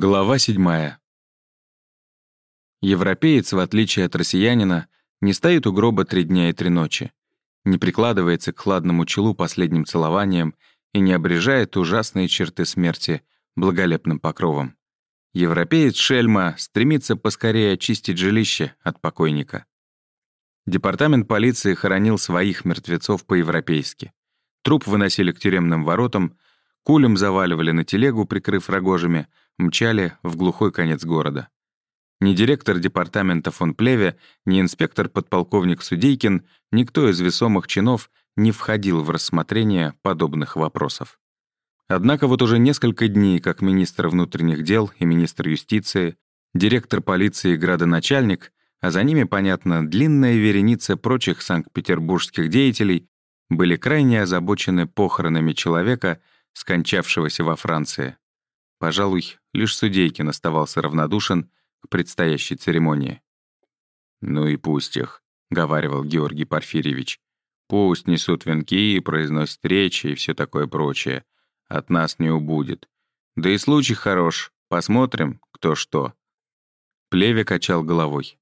Глава 7. Европеец, в отличие от россиянина, не стоит у гроба три дня и три ночи, не прикладывается к хладному челу последним целованием и не обрежает ужасные черты смерти благолепным покровом. Европеец Шельма стремится поскорее очистить жилище от покойника. Департамент полиции хоронил своих мертвецов по-европейски. Труп выносили к тюремным воротам, кулем заваливали на телегу, прикрыв рогожами, мчали в глухой конец города. Ни директор департамента фон Плеве, ни инспектор-подполковник Судейкин, никто из весомых чинов не входил в рассмотрение подобных вопросов. Однако вот уже несколько дней, как министр внутренних дел и министр юстиции, директор полиции и градоначальник, а за ними, понятно, длинная вереница прочих санкт-петербургских деятелей, были крайне озабочены похоронами человека, скончавшегося во Франции. Пожалуй, лишь Судейкин оставался равнодушен к предстоящей церемонии. «Ну и пусть их», — говаривал Георгий Порфирьевич. «Пусть несут венки и произносят речи и все такое прочее. От нас не убудет. Да и случай хорош. Посмотрим, кто что». Плеве качал головой.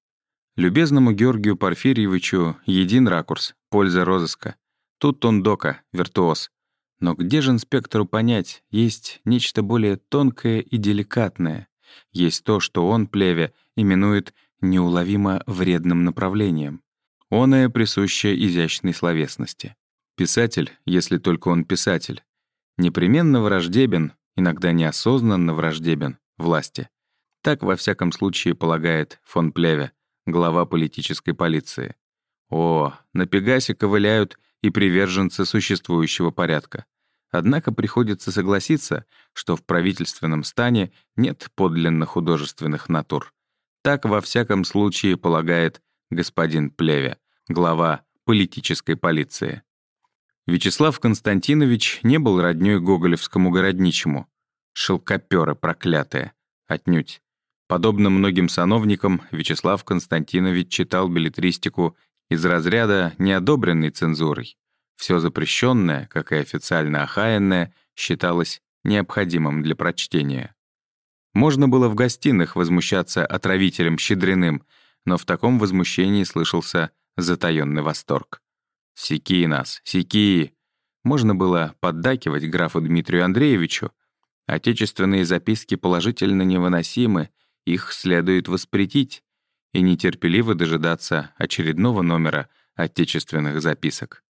Любезному Георгию Порфирьевичу един ракурс, польза розыска. Тут он дока, виртуоз. Но где же инспектору понять, есть нечто более тонкое и деликатное. Есть то, что он, плеве, именует неуловимо вредным направлением. Оное присуще изящной словесности. Писатель, если только он писатель, непременно враждебен, иногда неосознанно враждебен, власти. Так, во всяком случае, полагает фон Плеве, глава политической полиции. О, на Пегасе ковыляют и приверженцы существующего порядка. Однако приходится согласиться, что в правительственном стане нет подлинно художественных натур. Так во всяком случае полагает господин Плеве, глава политической полиции. Вячеслав Константинович не был роднёй гоголевскому городничему. Шелкопёры проклятые. Отнюдь. Подобно многим сановникам, Вячеслав Константинович читал билетристику из разряда неодобренной цензурой. Все запрещенное, как и официально охаянное, считалось необходимым для прочтения. Можно было в гостиных возмущаться отравителем щедриным, но в таком возмущении слышался затаённый восторг. «Сики нас, сики!» Можно было поддакивать графу Дмитрию Андреевичу. Отечественные записки положительно невыносимы, их следует воспретить и нетерпеливо дожидаться очередного номера отечественных записок.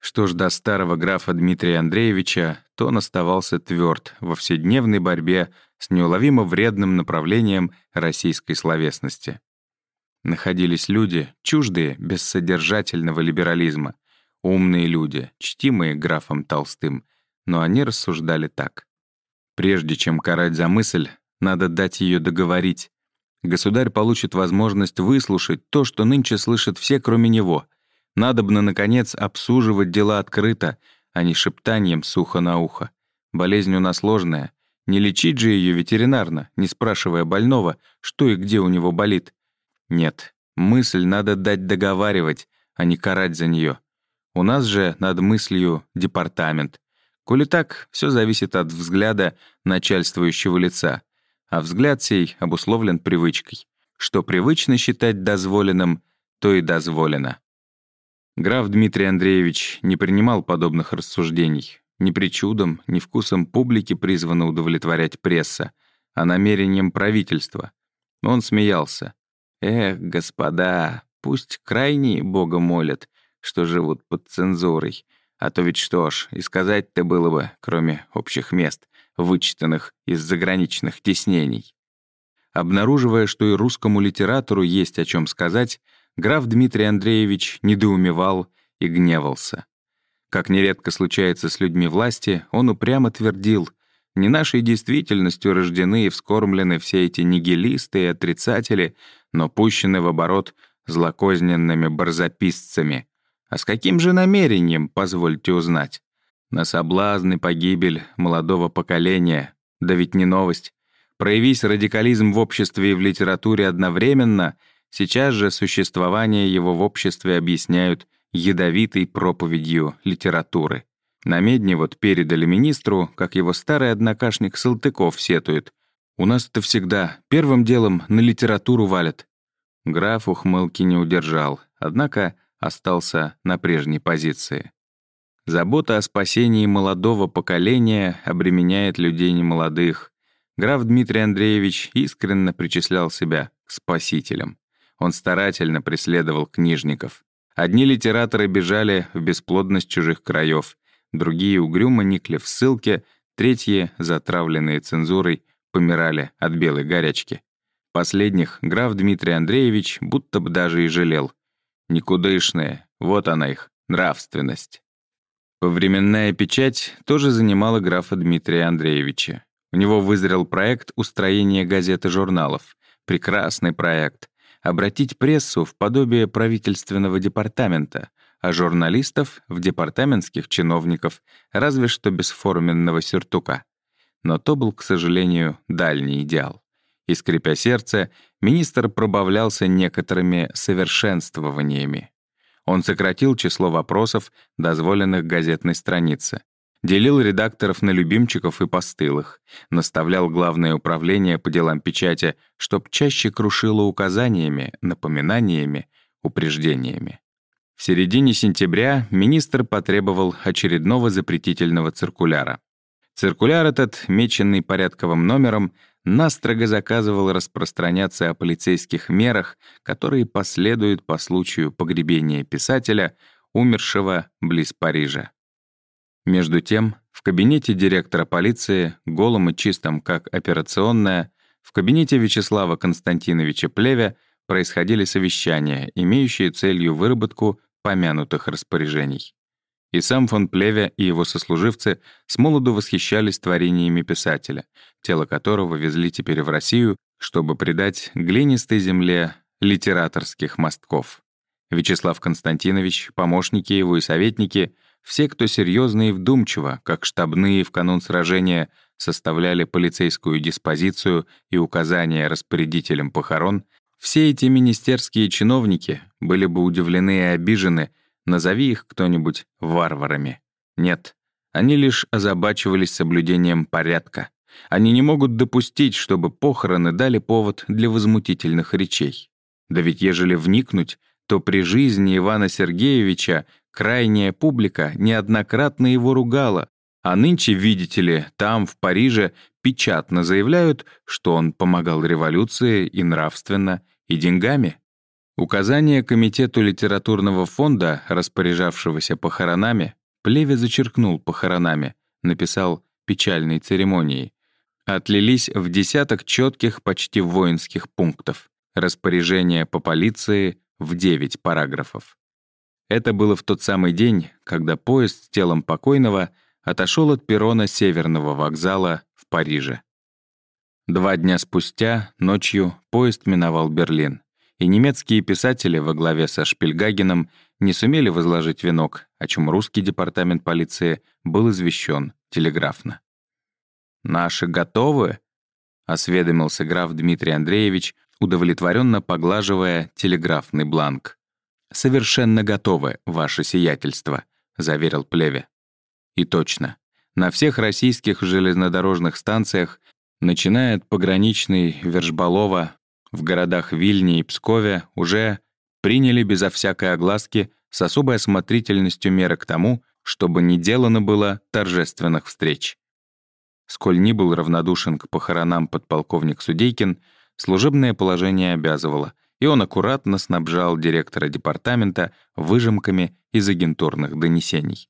Что ж до старого графа Дмитрия Андреевича, то он оставался тверд во вседневной борьбе с неуловимо вредным направлением российской словесности. Находились люди, чуждые бессодержательного либерализма, умные люди, чтимые графом Толстым, но они рассуждали так. Прежде чем карать за мысль, надо дать ее договорить. Государь получит возможность выслушать то, что нынче слышат все, кроме него — Надобно, наконец, обсуживать дела открыто, а не шептанием сухо на ухо. Болезнь у нас сложная. Не лечить же ее ветеринарно, не спрашивая больного, что и где у него болит. Нет, мысль надо дать договаривать, а не карать за нее. У нас же над мыслью департамент. Коли так, все зависит от взгляда начальствующего лица. А взгляд сей обусловлен привычкой. Что привычно считать дозволенным, то и дозволено. Граф Дмитрий Андреевич не принимал подобных рассуждений. Ни причудом, ни вкусом публики призвана удовлетворять пресса, а намерением правительства. Он смеялся. «Эх, господа, пусть крайние Бога молят, что живут под цензурой. А то ведь что ж, и сказать-то было бы, кроме общих мест, вычитанных из заграничных теснений». Обнаруживая, что и русскому литератору есть о чем сказать, Граф Дмитрий Андреевич недоумевал и гневался. Как нередко случается с людьми власти, он упрямо твердил, не нашей действительностью рождены и вскормлены все эти нигилисты и отрицатели, но пущены в оборот злокозненными барзаписцами. А с каким же намерением, позвольте узнать? На соблазн и погибель молодого поколения. Да ведь не новость. Проявись радикализм в обществе и в литературе одновременно — Сейчас же существование его в обществе объясняют ядовитой проповедью литературы. На медне вот передали министру, как его старый однокашник Салтыков сетует. У нас это всегда. Первым делом на литературу валят». Граф ухмылки не удержал, однако остался на прежней позиции. Забота о спасении молодого поколения обременяет людей немолодых. Граф Дмитрий Андреевич искренне причислял себя к спасителям. Он старательно преследовал книжников. Одни литераторы бежали в бесплодность чужих краев, другие угрюмо никли в ссылке, третьи, затравленные цензурой, помирали от белой горячки. Последних граф Дмитрий Андреевич будто бы даже и жалел. Никудышные, вот она их, нравственность. Повременная печать тоже занимала графа Дмитрия Андреевича. У него вызрел проект устроения газет и журналов. Прекрасный проект. Обратить прессу в подобие правительственного департамента, а журналистов — в департаментских чиновников, разве что без форменного сюртука. Но то был, к сожалению, дальний идеал. И, скрипя сердце, министр пробавлялся некоторыми совершенствованиями. Он сократил число вопросов, дозволенных газетной странице, делил редакторов на любимчиков и постылых, наставлял Главное управление по делам печати, чтоб чаще крушило указаниями, напоминаниями, упреждениями. В середине сентября министр потребовал очередного запретительного циркуляра. Циркуляр этот, меченный порядковым номером, настрого заказывал распространяться о полицейских мерах, которые последуют по случаю погребения писателя, умершего близ Парижа. Между тем, в кабинете директора полиции, голым и чистым как операционная, в кабинете Вячеслава Константиновича Плевя происходили совещания, имеющие целью выработку помянутых распоряжений. И сам фон Плеве и его сослуживцы с молоду восхищались творениями писателя, тело которого везли теперь в Россию, чтобы придать глинистой земле литераторских мостков. Вячеслав Константинович, помощники его и советники, все, кто серьезно и вдумчиво, как штабные в канун сражения, составляли полицейскую диспозицию и указания распорядителям похорон, все эти министерские чиновники были бы удивлены и обижены, Назови их кто-нибудь варварами. Нет, они лишь озабачивались соблюдением порядка. Они не могут допустить, чтобы похороны дали повод для возмутительных речей. Да ведь ежели вникнуть, то при жизни Ивана Сергеевича крайняя публика неоднократно его ругала, а нынче, видите ли, там, в Париже, печатно заявляют, что он помогал революции и нравственно, и деньгами. Указание Комитету литературного фонда, распоряжавшегося похоронами, Плеве зачеркнул похоронами, написал «печальной церемонии», отлились в десяток четких, почти воинских пунктов, распоряжение по полиции в девять параграфов. Это было в тот самый день, когда поезд с телом покойного отошел от перрона Северного вокзала в Париже. Два дня спустя, ночью, поезд миновал Берлин и немецкие писатели во главе со Шпильгагеном не сумели возложить венок, о чем русский департамент полиции был извещен телеграфно. «Наши готовы?» — осведомился граф Дмитрий Андреевич, удовлетворенно поглаживая телеграфный бланк. «Совершенно готовы, ваше сиятельство», — заверил Плеве. И точно. На всех российских железнодорожных станциях, начиная от пограничной Вершбалова в городах Вильне и Пскове уже приняли безо всякой огласки с особой осмотрительностью меры к тому, чтобы не делано было торжественных встреч. Сколь ни был равнодушен к похоронам подполковник Судейкин, служебное положение обязывало, и он аккуратно снабжал директора департамента выжимками из агентурных донесений.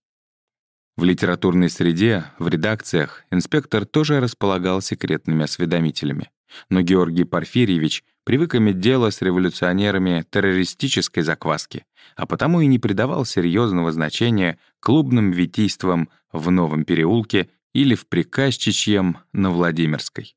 В литературной среде, в редакциях, инспектор тоже располагал секретными осведомителями. Но Георгий Порфирьевич привык иметь дело с революционерами террористической закваски, а потому и не придавал серьезного значения клубным витийствам в Новом переулке или в Приказчичьем на Владимирской.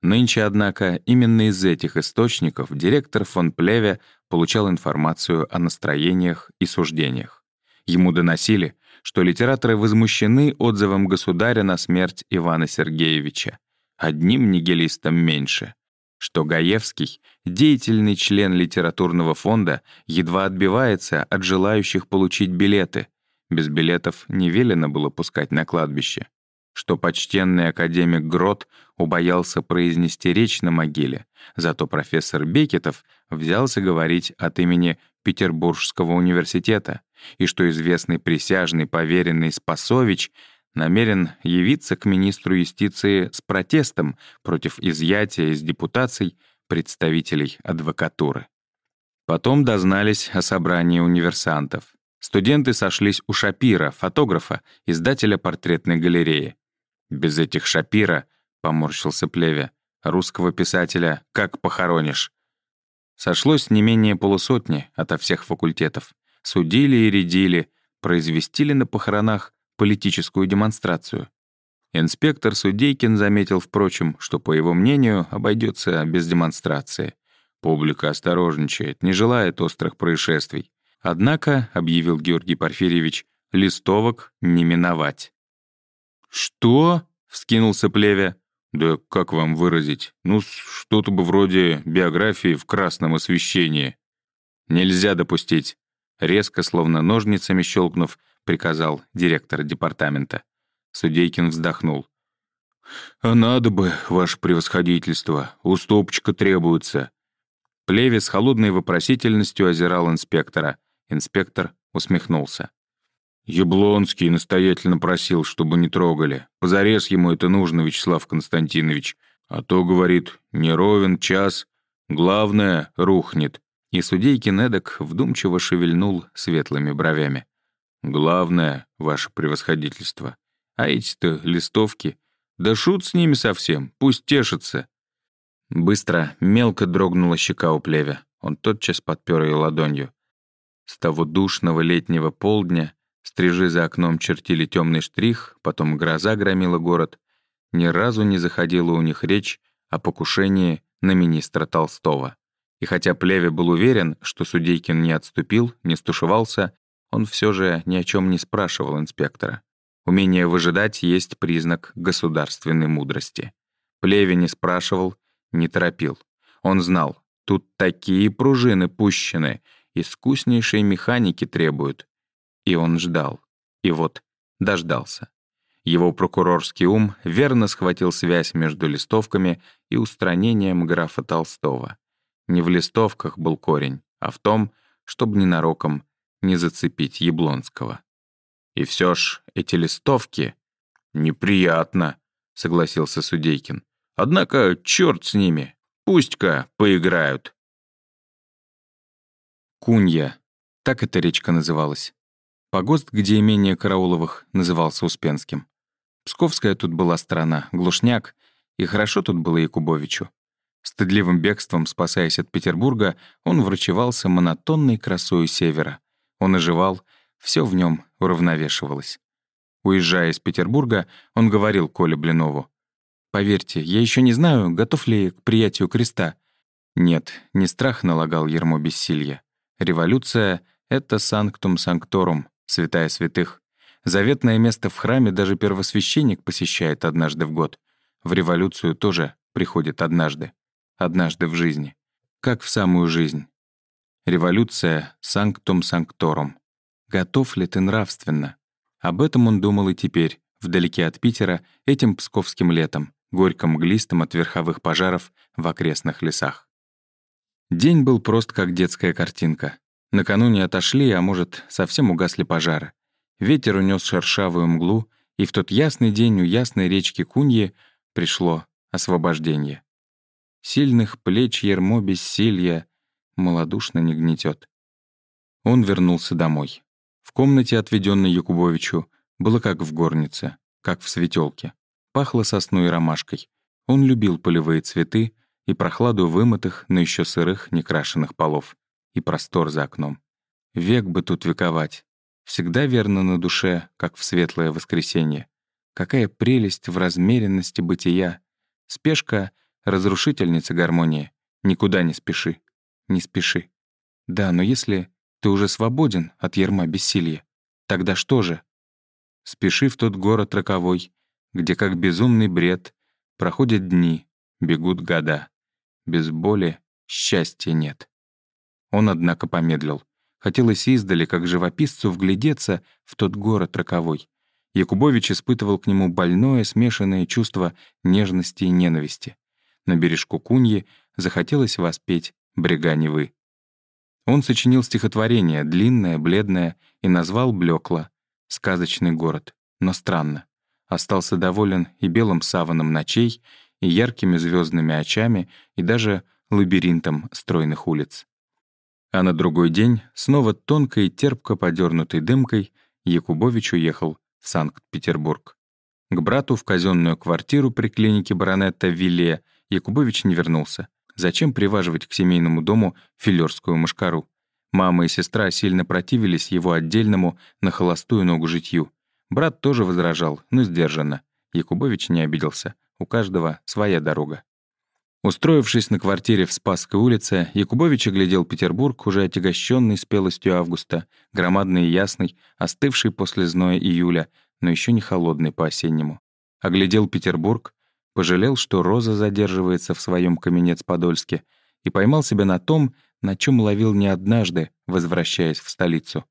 Нынче, однако, именно из этих источников директор фон Плеве получал информацию о настроениях и суждениях. Ему доносили, что литераторы возмущены отзывом государя на смерть Ивана Сергеевича. Одним нигилистом меньше. Что Гаевский, деятельный член литературного фонда, едва отбивается от желающих получить билеты. Без билетов не велено было пускать на кладбище. что почтенный академик Грот убоялся произнести речь на могиле, зато профессор Бекетов взялся говорить от имени Петербургского университета, и что известный присяжный поверенный Спасович намерен явиться к министру юстиции с протестом против изъятия из депутаций представителей адвокатуры. Потом дознались о собрании универсантов. Студенты сошлись у Шапира, фотографа, издателя портретной галереи. «Без этих Шапира», — поморщился Плеве, — «русского писателя как похоронишь?» Сошлось не менее полусотни ото всех факультетов. Судили и рядили, произвестили на похоронах политическую демонстрацию. Инспектор Судейкин заметил, впрочем, что, по его мнению, обойдется без демонстрации. Публика осторожничает, не желает острых происшествий. Однако, объявил Георгий Порфирьевич, листовок не миновать. «Что?» — вскинулся Плеве. «Да как вам выразить? Ну, что-то бы вроде биографии в красном освещении». «Нельзя допустить», — резко, словно ножницами щелкнув, приказал директор департамента. Судейкин вздохнул. «А надо бы, ваше превосходительство, уступчика требуется». Плеве с холодной вопросительностью озирал инспектора. Инспектор усмехнулся. Яблонский настоятельно просил, чтобы не трогали. Позарез ему это нужно, Вячеслав Константинович. А то, говорит, не ровен час. Главное, рухнет. И судейкин эдак вдумчиво шевельнул светлыми бровями. Главное, ваше превосходительство. А эти-то листовки. Да шут с ними совсем, пусть тешатся. Быстро, мелко дрогнула щека у плевя. Он тотчас подпер ее ладонью. С того душного летнего полдня Стрижи за окном чертили темный штрих, потом гроза громила город. Ни разу не заходила у них речь о покушении на министра Толстого. И хотя Плеве был уверен, что Судейкин не отступил, не стушевался, он все же ни о чем не спрашивал инспектора. Умение выжидать есть признак государственной мудрости. Плеве не спрашивал, не торопил. Он знал, тут такие пружины пущены, искуснейшие механики требуют, и он ждал. И вот дождался. Его прокурорский ум верно схватил связь между листовками и устранением графа Толстого. Не в листовках был корень, а в том, чтобы ненароком не зацепить Яблонского. И все ж эти листовки неприятно, согласился Судейкин. Однако черт с ними, пусть-ка поиграют. Кунья, так эта речка называлась. Погост, где имение Карауловых назывался Успенским. Псковская тут была страна, глушняк, и хорошо тут было Якубовичу. Стыдливым бегством, спасаясь от Петербурга, он врачевался монотонной красою севера. Он оживал, все в нем уравновешивалось. Уезжая из Петербурга, он говорил Коле Блинову. «Поверьте, я еще не знаю, готов ли к приятию креста». Нет, не страх налагал ермо бессилья. Революция — это санктум санкторум, святая святых. Заветное место в храме даже первосвященник посещает однажды в год. В революцию тоже приходит однажды. Однажды в жизни. Как в самую жизнь. Революция — санктум санкторум. Готов ли ты нравственно? Об этом он думал и теперь, вдалеке от Питера, этим псковским летом, горько-мглистым от верховых пожаров в окрестных лесах. День был прост, как детская картинка. Накануне отошли, а может, совсем угасли пожары. Ветер унес шершавую мглу, и в тот ясный день у ясной речки Куньи пришло освобождение. Сильных плеч ермо бессилья малодушно не гнетет. Он вернулся домой. В комнате, отведенной Якубовичу, было как в горнице, как в светелке. Пахло сосной и ромашкой. Он любил полевые цветы и прохладу вымытых, но еще сырых, некрашенных полов и простор за окном. Век бы тут вековать. Всегда верно на душе, как в светлое воскресенье. Какая прелесть в размеренности бытия. Спешка — разрушительница гармонии. Никуда не спеши. Не спеши. Да, но если ты уже свободен от ерма бессилия, тогда что же? Спеши в тот город роковой, где, как безумный бред, проходят дни, бегут года. Без боли счастья нет. Он, однако, помедлил. Хотелось издали, как живописцу, вглядеться в тот город роковой. Якубович испытывал к нему больное, смешанное чувство нежности и ненависти. На бережку Куньи захотелось воспеть «Брега Невы». Он сочинил стихотворение, длинное, бледное, и назвал блекло «Сказочный город». Но странно. Остался доволен и белым саваном ночей, и яркими звездными очами, и даже лабиринтом стройных улиц. А на другой день, снова тонко и терпко подернутой дымкой, Якубович уехал в Санкт-Петербург. К брату в казенную квартиру при клинике баронетта Вилле Якубович не вернулся. Зачем приваживать к семейному дому филерскую мышкару? Мама и сестра сильно противились его отдельному на холостую ногу житью. Брат тоже возражал, но сдержанно. Якубович не обиделся. У каждого своя дорога. Устроившись на квартире в Спасской улице, Якубович оглядел Петербург, уже отягощенный спелостью августа, громадный и ясный, остывший после зноя июля, но еще не холодный по-осеннему. Оглядел Петербург, пожалел, что Роза задерживается в своем Каменец-Подольске, и поймал себя на том, на чем ловил не однажды, возвращаясь в столицу.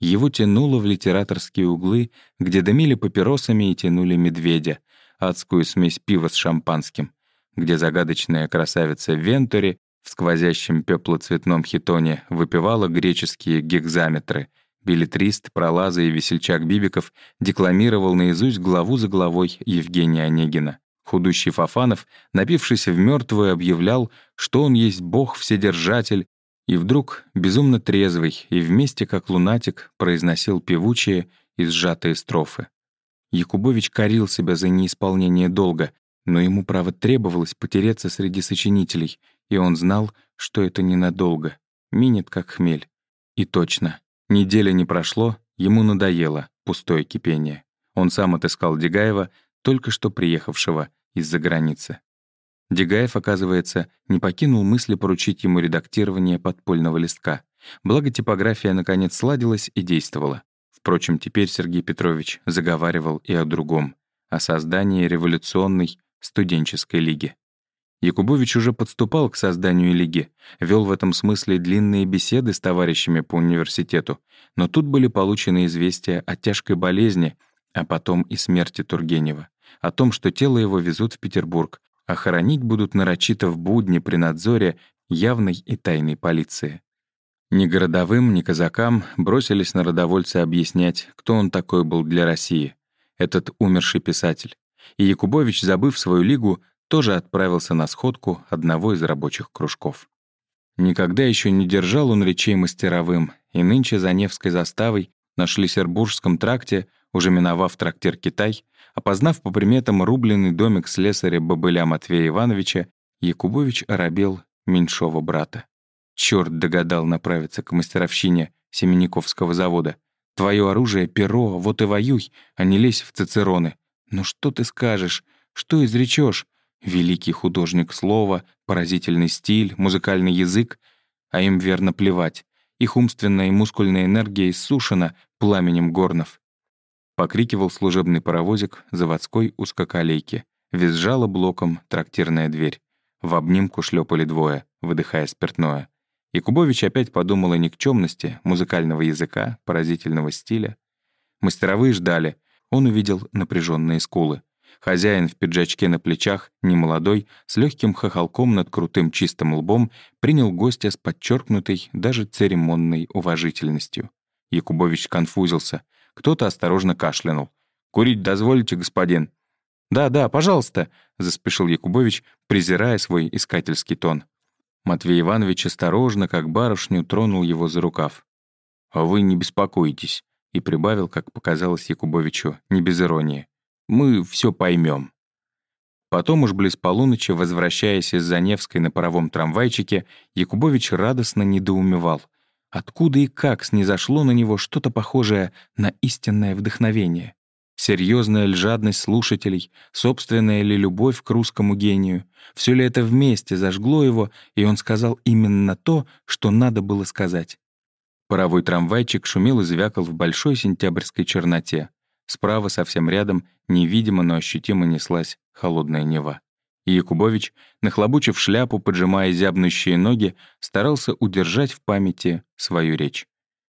Его тянуло в литераторские углы, где дымили папиросами и тянули медведя, адскую смесь пива с шампанским где загадочная красавица Вентури в сквозящем пеплоцветном хитоне выпивала греческие гекзаметры. Билетрист, пролаза и весельчак Бибиков декламировал наизусть главу за главой Евгения Онегина. Худущий Фафанов, напившись в мертвую, объявлял, что он есть бог-вседержатель, и вдруг, безумно трезвый и вместе как лунатик, произносил певучие и сжатые строфы. Якубович корил себя за неисполнение долга, но ему, право, требовалось потереться среди сочинителей, и он знал, что это ненадолго, минет как хмель. И точно, неделя не прошло, ему надоело пустое кипение. Он сам отыскал Дегаева, только что приехавшего из-за границы. Дегаев, оказывается, не покинул мысли поручить ему редактирование подпольного листка. Благо типография, наконец, сладилась и действовала. Впрочем, теперь Сергей Петрович заговаривал и о другом — о создании революционной, студенческой лиги. Якубович уже подступал к созданию лиги, вел в этом смысле длинные беседы с товарищами по университету, но тут были получены известия о тяжкой болезни, а потом и смерти Тургенева, о том, что тело его везут в Петербург, а хоронить будут нарочито в будни при надзоре явной и тайной полиции. Ни городовым, ни казакам бросились на родовольцы объяснять, кто он такой был для России, этот умерший писатель и Якубович, забыв свою лигу, тоже отправился на сходку одного из рабочих кружков. Никогда еще не держал он речей мастеровым, и нынче за Невской заставой на Шлиссербургском тракте, уже миновав трактир «Китай», опознав по приметам рубленый домик слесаря Бабыля Матвея Ивановича, Якубович оробел меньшого брата. Черт догадал направиться к мастеровщине Семенниковского завода. «Твое оружие — перо, вот и воюй, а не лезь в цицероны. «Ну что ты скажешь? Что изречешь? Великий художник слова, поразительный стиль, музыкальный язык. А им верно плевать. Их умственная и мускульная энергия иссушена пламенем горнов. Покрикивал служебный паровозик заводской узкоколейки. Визжала блоком трактирная дверь. В обнимку шлепали двое, выдыхая спиртное. И Кубович опять подумал о никчемности музыкального языка, поразительного стиля. Мастеровые ждали — он увидел напряженные скулы. Хозяин в пиджачке на плечах, немолодой, с легким хохолком над крутым чистым лбом, принял гостя с подчеркнутой, даже церемонной уважительностью. Якубович конфузился. Кто-то осторожно кашлянул. «Курить дозволите, господин?» «Да, да, пожалуйста», — заспешил Якубович, презирая свой искательский тон. Матвей Иванович осторожно, как барышню, тронул его за рукав. «А вы не беспокойтесь и прибавил, как показалось Якубовичу, не без иронии. «Мы все поймем. Потом уж близ полуночи, возвращаясь из Заневской на паровом трамвайчике, Якубович радостно недоумевал. Откуда и как снизошло на него что-то похожее на истинное вдохновение? Серьезная ли жадность слушателей, собственная ли любовь к русскому гению? Все ли это вместе зажгло его, и он сказал именно то, что надо было сказать? Паровой трамвайчик шумел и звякал в большой сентябрьской черноте. Справа, совсем рядом, невидимо, но ощутимо неслась холодная Нева. И Якубович, нахлобучив шляпу, поджимая зябнущие ноги, старался удержать в памяти свою речь.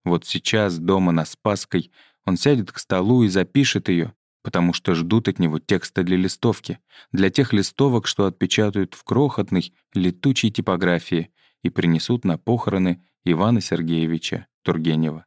Вот сейчас, дома на Спасской, Он сядет к столу и запишет ее, потому что ждут от него текста для листовки, для тех листовок, что отпечатают в крохотной, летучей типографии и принесут на похороны Ивана Сергеевича Тургенева.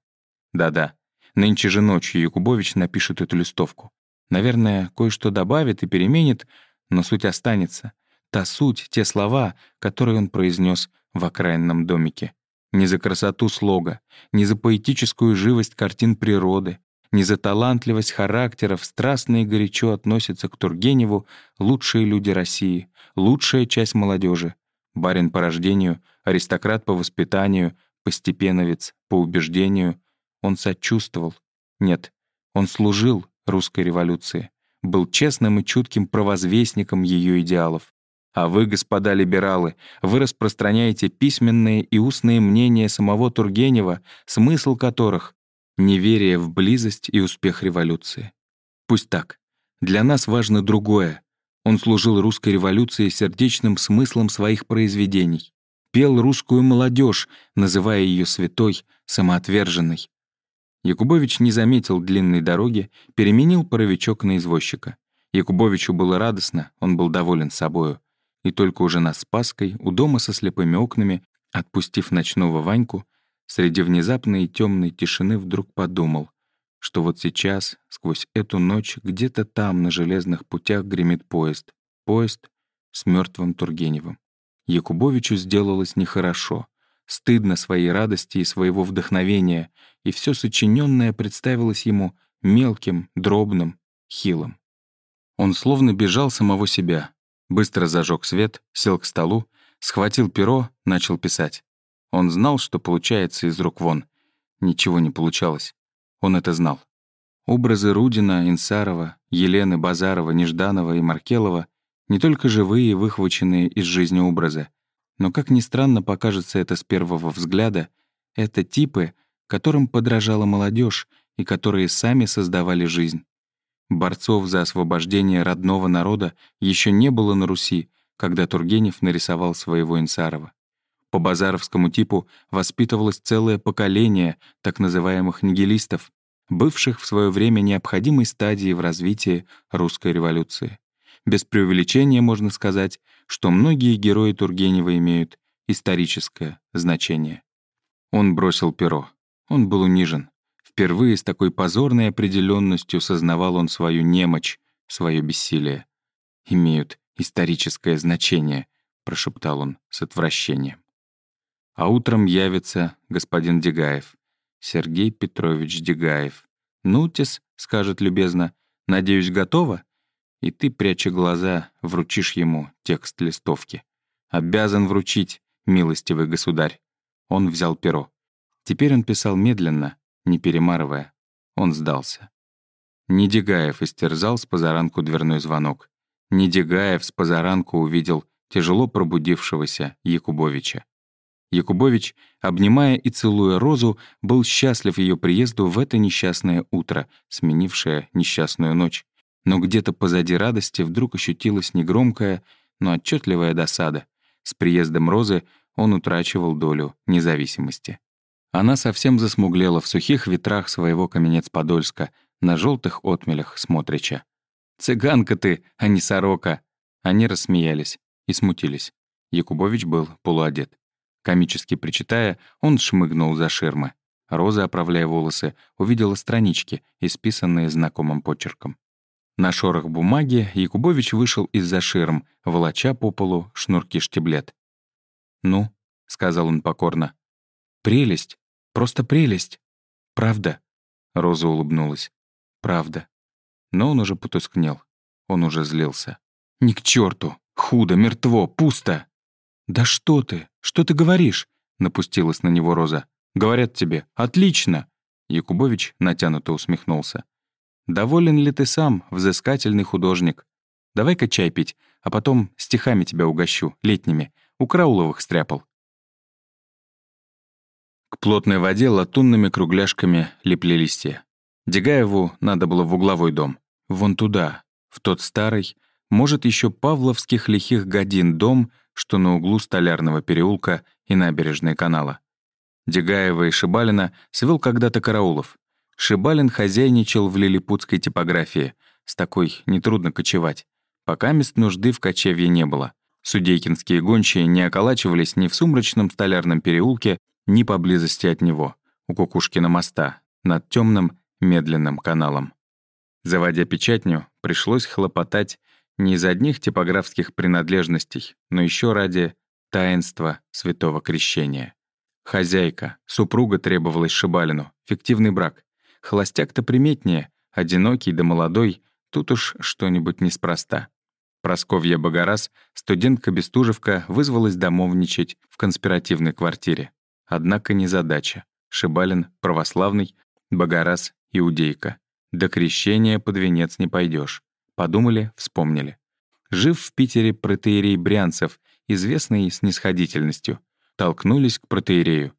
Да-да, нынче же ночью Якубович напишет эту листовку. Наверное, кое-что добавит и переменит, но суть останется. Та суть, те слова, которые он произнес в окраинном домике. Не за красоту слога, не за поэтическую живость картин природы, не за талантливость характеров страстно и горячо относятся к Тургеневу лучшие люди России, лучшая часть молодежи. Барин по рождению, аристократ по воспитанию, постепеновец по убеждению. Он сочувствовал. Нет, он служил русской революции, был честным и чутким провозвестником ее идеалов. А вы, господа либералы, вы распространяете письменные и устные мнения самого Тургенева, смысл которых — неверие в близость и успех революции. Пусть так. Для нас важно другое. Он служил русской революции сердечным смыслом своих произведений. Пел русскую молодежь, называя ее святой, самоотверженной. Якубович не заметил длинной дороги, переменил паровичок на извозчика. Якубовичу было радостно, он был доволен собою и только уже на Спасской, у дома со слепыми окнами, отпустив ночного Ваньку, среди внезапной темной тишины вдруг подумал, что вот сейчас, сквозь эту ночь, где-то там на железных путях гремит поезд. Поезд с мертвым Тургеневым. Якубовичу сделалось нехорошо. Стыдно своей радости и своего вдохновения, и все сочиненное представилось ему мелким, дробным, хилым. Он словно бежал самого себя, Быстро зажег свет, сел к столу, схватил перо, начал писать. Он знал, что получается из рук вон. Ничего не получалось. Он это знал. Образы Рудина, Инсарова, Елены, Базарова, Нежданова и Маркелова не только живые и выхваченные из жизни образы, но, как ни странно покажется это с первого взгляда, это типы, которым подражала молодежь и которые сами создавали жизнь. Борцов за освобождение родного народа еще не было на Руси, когда Тургенев нарисовал своего Инсарова. По базаровскому типу воспитывалось целое поколение так называемых нигилистов, бывших в свое время необходимой стадии в развитии русской революции. Без преувеличения можно сказать, что многие герои Тургенева имеют историческое значение. Он бросил перо. Он был унижен. Впервые с такой позорной определенностью сознавал он свою немочь, свое бессилие. «Имеют историческое значение», — прошептал он с отвращением. А утром явится господин Дегаев, Сергей Петрович Дегаев. «Нутис», — скажет любезно, — «надеюсь, готово?» И ты, пряча глаза, вручишь ему текст листовки. «Обязан вручить, милостивый государь». Он взял перо. Теперь он писал медленно, не перемарывая. Он сдался. Недигаев истерзал с позаранку дверной звонок. Недигаев с позаранку увидел тяжело пробудившегося Якубовича. Якубович, обнимая и целуя Розу, был счастлив ее приезду в это несчастное утро, сменившее несчастную ночь. Но где-то позади радости вдруг ощутилась негромкая, но отчетливая досада. С приездом Розы он утрачивал долю независимости. Она совсем засмуглела в сухих ветрах своего Каменец-Подольска, на желтых отмелях смотрича. «Цыганка ты, а не сорока!» Они рассмеялись и смутились. Якубович был полуодет. Комически причитая, он шмыгнул за ширмы. Роза, оправляя волосы, увидела странички, исписанные знакомым почерком. На шорох бумаги Якубович вышел из-за ширм, волоча по полу шнурки штиблет. «Ну», — сказал он покорно, — «прелесть, Просто прелесть. Правда?» Роза улыбнулась. «Правда». Но он уже потускнел. Он уже злился. «Ни к черту! Худо, мертво, пусто!» «Да что ты? Что ты говоришь?» Напустилась на него Роза. «Говорят тебе, отлично!» Якубович натянуто усмехнулся. «Доволен ли ты сам, взыскательный художник? Давай-ка чай пить, а потом стихами тебя угощу, летними. У Крауловых стряпал. К плотной воде латунными кругляшками лепли листья. Дегаеву надо было в угловой дом. Вон туда, в тот старый, может, еще павловских лихих годин дом, что на углу Столярного переулка и набережной канала. Дегаева и Шибалина свел когда-то Караулов. Шибалин хозяйничал в лилипутской типографии. С такой нетрудно кочевать. Пока мест нужды в кочевье не было. Судейкинские гончие не околачивались ни в сумрачном столярном переулке, ни поблизости от него, у Кукушкина моста, над темным медленным каналом. Заводя печатню, пришлось хлопотать не из одних типографских принадлежностей, но еще ради таинства святого крещения. Хозяйка, супруга требовалась Шибалину, фиктивный брак. Холостяк-то приметнее, одинокий да молодой, тут уж что-нибудь неспроста. Просковья Богораз, студентка-бестужевка, вызвалась домовничать в конспиративной квартире. Однако не задача. Шибалин — православный, Богораз — иудейка. До крещения под венец не пойдешь. Подумали, вспомнили. Жив в Питере протеерей Брянцев, известный снисходительностью. Толкнулись к протеерею.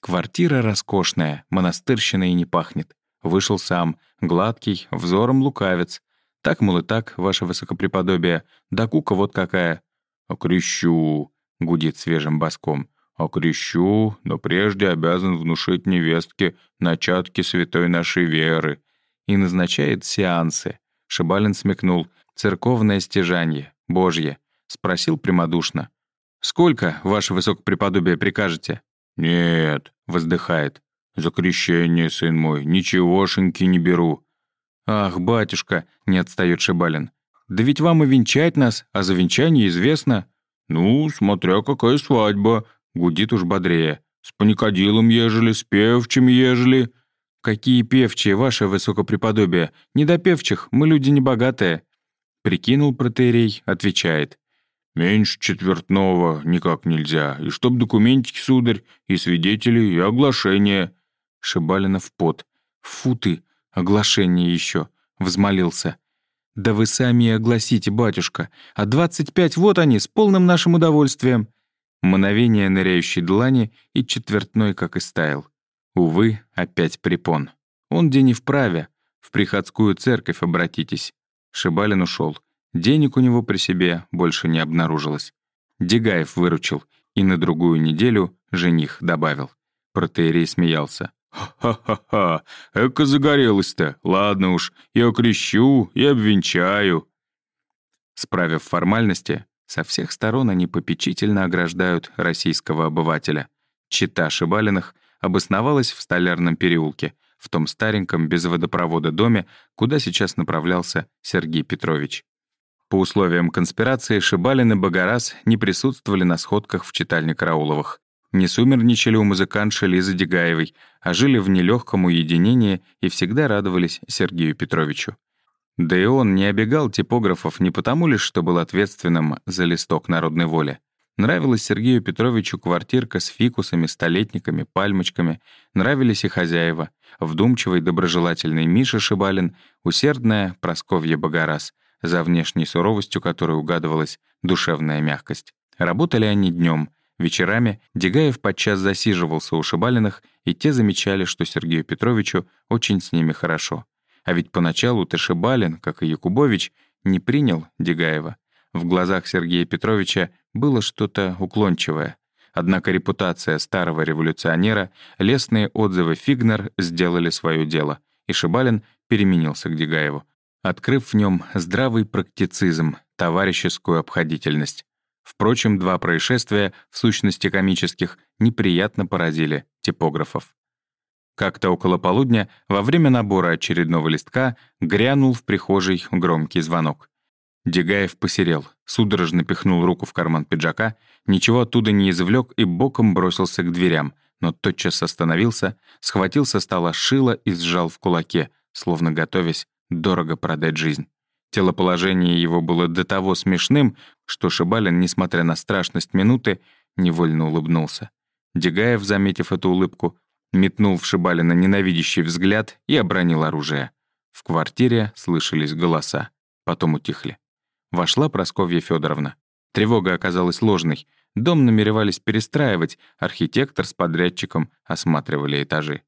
Квартира роскошная, монастырщина и не пахнет. Вышел сам, гладкий, взором лукавец. Так, мол, и так, ваше высокопреподобие. Да кука вот какая. «Окрещу», — гудит свежим боском. «Окрещу, но прежде обязан внушить невестке начатки святой нашей веры». И назначает сеансы. Шибалин смекнул. «Церковное стяжание, Божье». Спросил прямодушно. «Сколько, ваше высокопреподобие, прикажете?» «Нет», — воздыхает. «За крещение, сын мой, ничегошеньки не беру. «Ах, батюшка!» — не отстаёт Шибалин. «Да ведь вам и венчать нас, а за венчание известно». «Ну, смотря какая свадьба», — гудит уж бодрее. «С паникодилом ежели, с певчим ежели». «Какие певчие, ваше высокопреподобие? Не до певчих, мы люди небогатые». Прикинул протерей, отвечает. «Меньше четвертного никак нельзя. И чтоб документики, сударь, и свидетели, и оглашение». Шибалина в пот. «Фу ты! Оглашение еще, взмолился. «Да вы сами и огласите, батюшка, а двадцать пять вот они, с полным нашим удовольствием». Мановение ныряющей длани и четвертной, как и стаял. Увы, опять препон. Он день и вправе. В приходскую церковь обратитесь. Шибалин ушел. Денег у него при себе больше не обнаружилось. Дегаев выручил, и на другую неделю жених добавил. Протеерей смеялся. «Ха-ха-ха, эко загорелась-то. Ладно уж, я окрещу и обвенчаю». Справив формальности, со всех сторон они попечительно ограждают российского обывателя. Чита Шибалиных обосновалась в Столярном переулке, в том стареньком без водопровода доме, куда сейчас направлялся Сергей Петрович. По условиям конспирации Шибалин и Богораз не присутствовали на сходках в читальне Карауловых не сумерничали у музыкантши Лизы Дегаевой, а жили в нелегком уединении и всегда радовались Сергею Петровичу. Да и он не обегал типографов не потому лишь, что был ответственным за листок народной воли. Нравилась Сергею Петровичу квартирка с фикусами, столетниками, пальмочками. Нравились и хозяева. Вдумчивый, доброжелательный Миша Шибалин, усердная Просковья Богораз, за внешней суровостью которой угадывалась душевная мягкость. Работали они днем, Вечерами Дегаев подчас засиживался у Шибалиных, и те замечали, что Сергею Петровичу очень с ними хорошо. А ведь поначалу Ташибалин, как и Якубович, не принял Дегаева. В глазах Сергея Петровича было что-то уклончивое. Однако репутация старого революционера, лестные отзывы Фигнер сделали свое дело, и Шибалин переменился к Дегаеву, открыв в нем здравый практицизм, товарищескую обходительность. Впрочем, два происшествия, в сущности комических, неприятно поразили типографов. Как-то около полудня, во время набора очередного листка, грянул в прихожей громкий звонок. Дегаев посерел, судорожно пихнул руку в карман пиджака, ничего оттуда не извлек и боком бросился к дверям, но тотчас остановился, схватил со стола шило и сжал в кулаке, словно готовясь дорого продать жизнь. Телоположение его было до того смешным, что Шибалин, несмотря на страшность минуты, невольно улыбнулся. Дегаев, заметив эту улыбку, метнул в Шибалина ненавидящий взгляд и обронил оружие. В квартире слышались голоса. Потом утихли. Вошла Просковья Федоровна. Тревога оказалась ложной. Дом намеревались перестраивать, архитектор с подрядчиком осматривали этажи.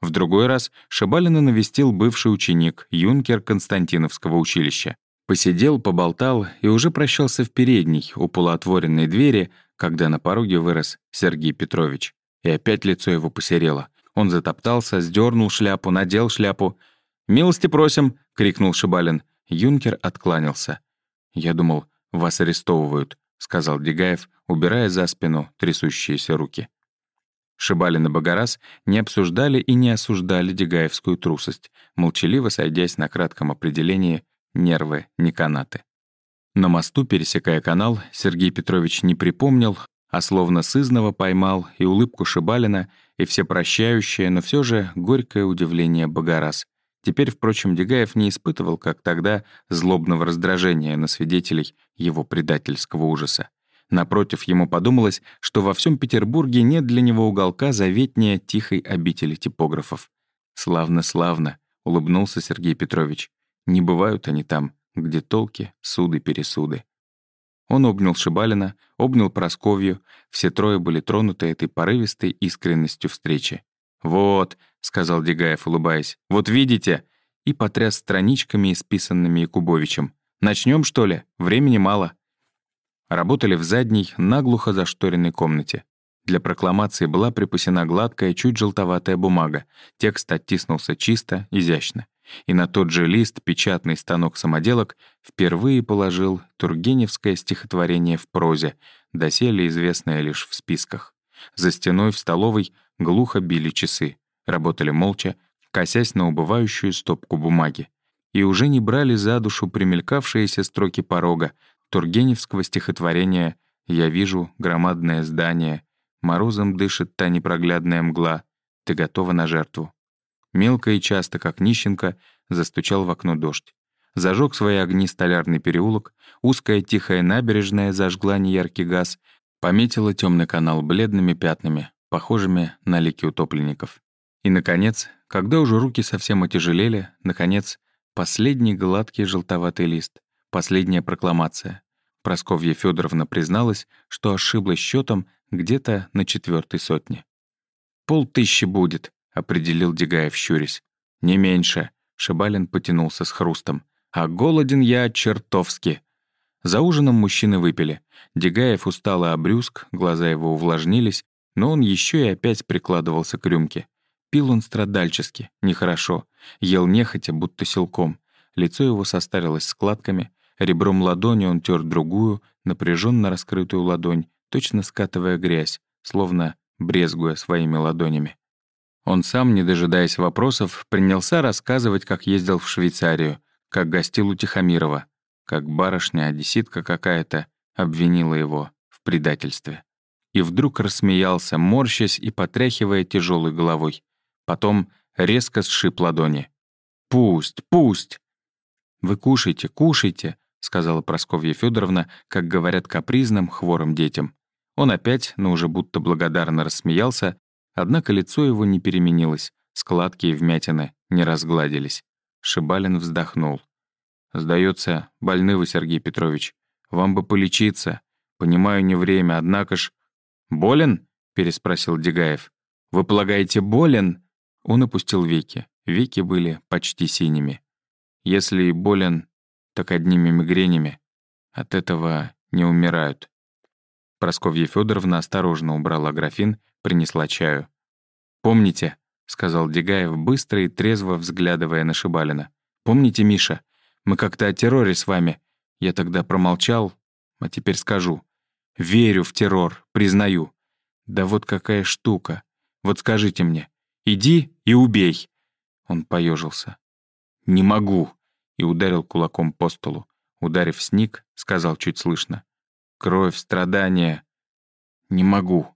В другой раз Шабалина навестил бывший ученик, юнкер Константиновского училища. Посидел, поболтал и уже прощался в передней, у полуотворенной двери, когда на пороге вырос Сергей Петрович. И опять лицо его посерело. Он затоптался, сдернул шляпу, надел шляпу. «Милости просим!» — крикнул Шибалин. Юнкер откланялся. «Я думал, вас арестовывают», — сказал Дегаев, убирая за спину трясущиеся руки. Шибалин и Багарас не обсуждали и не осуждали дегаевскую трусость, молчаливо сойдясь на кратком определении «нервы, не канаты». На мосту, пересекая канал, Сергей Петрович не припомнил, а словно сызново поймал и улыбку Шибалина, и всепрощающее, но все же горькое удивление Багарас. Теперь, впрочем, Дегаев не испытывал, как тогда, злобного раздражения на свидетелей его предательского ужаса. Напротив, ему подумалось, что во всем Петербурге нет для него уголка заветнее тихой обители типографов. «Славно-славно», — улыбнулся Сергей Петрович. «Не бывают они там, где толки, суды-пересуды». Он обнял Шибалина, обнял Просковью, все трое были тронуты этой порывистой искренностью встречи. «Вот», — сказал Дегаев, улыбаясь, — «вот видите?» и потряс страничками, исписанными Якубовичем. «Начнем, что ли? Времени мало». Работали в задней, наглухо зашторенной комнате. Для прокламации была припасена гладкая, чуть желтоватая бумага. Текст оттиснулся чисто, изящно. И на тот же лист печатный станок самоделок впервые положил Тургеневское стихотворение в прозе, доселе известное лишь в списках. За стеной в столовой глухо били часы. Работали молча, косясь на убывающую стопку бумаги. И уже не брали за душу примелькавшиеся строки порога, Тургеневского стихотворения «Я вижу громадное здание», «Морозом дышит та непроглядная мгла», «Ты готова на жертву». Мелко и часто, как нищенка, застучал в окно дождь. Зажег свои огни столярный переулок, узкая тихая набережная зажгла неяркий газ, пометила темный канал бледными пятнами, похожими на лики утопленников. И, наконец, когда уже руки совсем отяжелели, наконец, последний гладкий желтоватый лист, Последняя прокламация. Просковья Федоровна призналась, что ошиблась счетом где-то на четвертой сотне. «Полтыщи будет», — определил Дегаев, щурясь. «Не меньше», — Шибалин потянулся с хрустом. «А голоден я чертовски». За ужином мужчины выпили. Дегаев устало обрюзг, глаза его увлажнились, но он еще и опять прикладывался к рюмке. Пил он страдальчески, нехорошо. Ел нехотя, будто силком. Лицо его состарилось складками, Ребром ладони он тер другую, напряженно раскрытую ладонь, точно скатывая грязь, словно брезгуя своими ладонями. Он сам, не дожидаясь вопросов, принялся рассказывать, как ездил в Швейцарию, как гостил у Тихомирова, как барышня-одесситка какая-то обвинила его в предательстве. И вдруг рассмеялся, морщась и потряхивая тяжелой головой. Потом резко сшиб ладони. «Пусть, пусть!» «Вы кушайте, кушайте!» — сказала Просковья Федоровна, как говорят капризным, хворым детям. Он опять, но уже будто благодарно рассмеялся, однако лицо его не переменилось, складки и вмятины не разгладились. Шибалин вздохнул. «Сдается, больны вы, Сергей Петрович. Вам бы полечиться. Понимаю, не время, однако ж...» «Болен?» — переспросил Дегаев. «Вы полагаете, болен?» Он опустил веки. Веки были почти синими. «Если и болен, так одними мигренями. От этого не умирают. Просковья Федоровна осторожно убрала графин, принесла чаю. «Помните», — сказал Дегаев, быстро и трезво взглядывая на Шибалина. «Помните, Миша, мы как-то о терроре с вами. Я тогда промолчал, а теперь скажу. Верю в террор, признаю. Да вот какая штука. Вот скажите мне, иди и убей». Он поежился. «Не могу», и ударил кулаком по столу. Ударив сник, сказал чуть слышно. «Кровь, страдания. Не могу».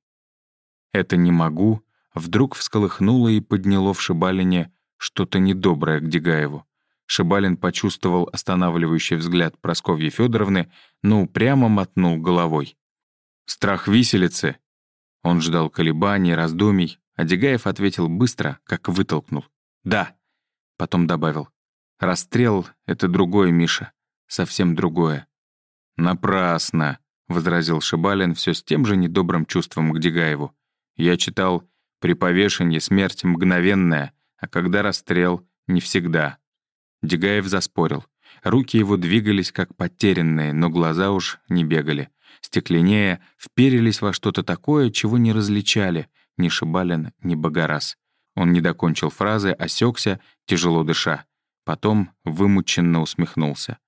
Это «не могу» вдруг всколыхнуло и подняло в Шибалине что-то недоброе к Дегаеву. Шибалин почувствовал останавливающий взгляд Просковьи Федоровны, но упрямо мотнул головой. «Страх виселицы!» Он ждал колебаний, раздумий, а Дегаев ответил быстро, как вытолкнул. «Да!» Потом добавил. Расстрел — это другое, Миша. Совсем другое. «Напрасно», — возразил Шибалин все с тем же недобрым чувством к Дегаеву. «Я читал, при повешении смерть мгновенная, а когда расстрел — не всегда». Дегаев заспорил. Руки его двигались как потерянные, но глаза уж не бегали. Стекленея, вперились во что-то такое, чего не различали ни Шибалин, ни Богораз. Он не докончил фразы, осекся, тяжело дыша. Потом вымученно усмехнулся.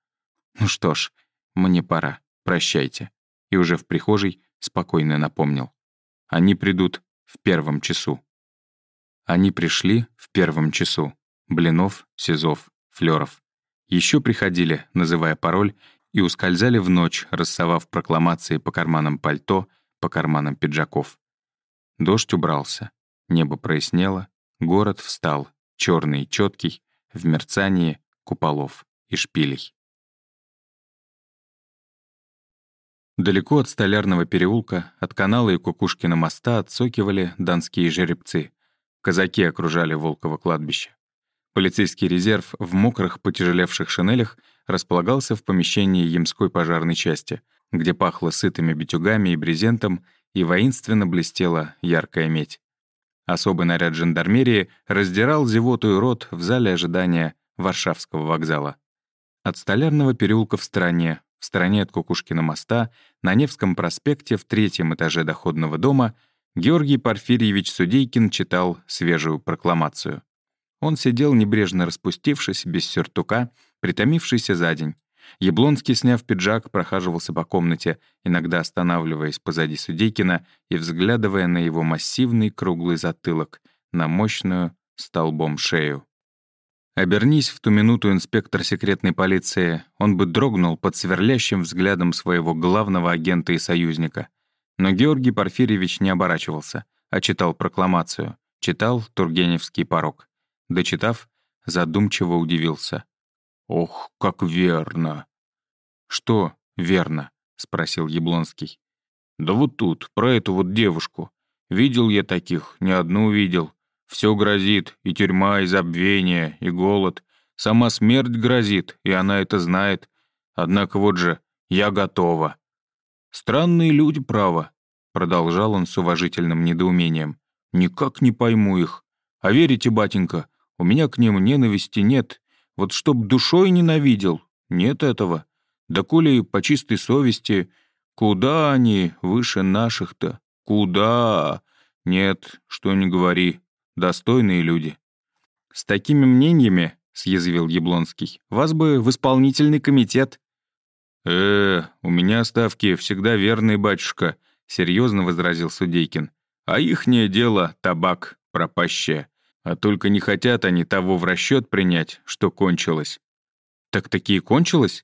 «Ну что ж, мне пора. Прощайте». И уже в прихожей спокойно напомнил. «Они придут в первом часу». Они пришли в первом часу. Блинов, Сизов, Флёров. Еще приходили, называя пароль, и ускользали в ночь, рассовав прокламации по карманам пальто, по карманам пиджаков. Дождь убрался, небо прояснело, город встал, черный и четкий, в мерцании куполов и шпилей. Далеко от Столярного переулка, от канала и Кукушкина моста отсокивали донские жеребцы. Казаки окружали Волково кладбище. Полицейский резерв в мокрых, потяжелевших шинелях располагался в помещении Ямской пожарной части, где пахло сытыми битюгами и брезентом и воинственно блестела яркая медь. Особый наряд жандармерии раздирал зевотую рот в зале ожидания Варшавского вокзала. От Столярного переулка в стороне, в стороне от Кукушкина моста, на Невском проспекте в третьем этаже доходного дома Георгий Порфирьевич Судейкин читал свежую прокламацию. Он сидел, небрежно распустившись, без сюртука, притомившийся за день. Яблонский, сняв пиджак, прохаживался по комнате, иногда останавливаясь позади Судейкина и взглядывая на его массивный круглый затылок, на мощную столбом шею. Обернись в ту минуту инспектор секретной полиции, он бы дрогнул под сверлящим взглядом своего главного агента и союзника. Но Георгий Порфирьевич не оборачивался, а читал прокламацию, читал Тургеневский порог. Дочитав, задумчиво удивился. «Ох, как верно!» «Что верно?» — спросил Яблонский. «Да вот тут, про эту вот девушку. Видел я таких, не одну видел. Все грозит, и тюрьма, и забвение, и голод. Сама смерть грозит, и она это знает. Однако вот же, я готова. Странные люди, право, продолжал он с уважительным недоумением. Никак не пойму их. А верите, батенька, у меня к ним ненависти нет. Вот чтоб душой ненавидел, нет этого. Да коли по чистой совести, куда они выше наших-то? Куда? Нет, что не говори, достойные люди. С такими мнениями, — съязвил Яблонский, — вас бы в исполнительный комитет. «Э, у меня ставки всегда верные, батюшка», — серьезно возразил Судейкин. «А ихнее дело — табак, пропащее. А только не хотят они того в расчет принять, что кончилось». «Так такие кончилось?»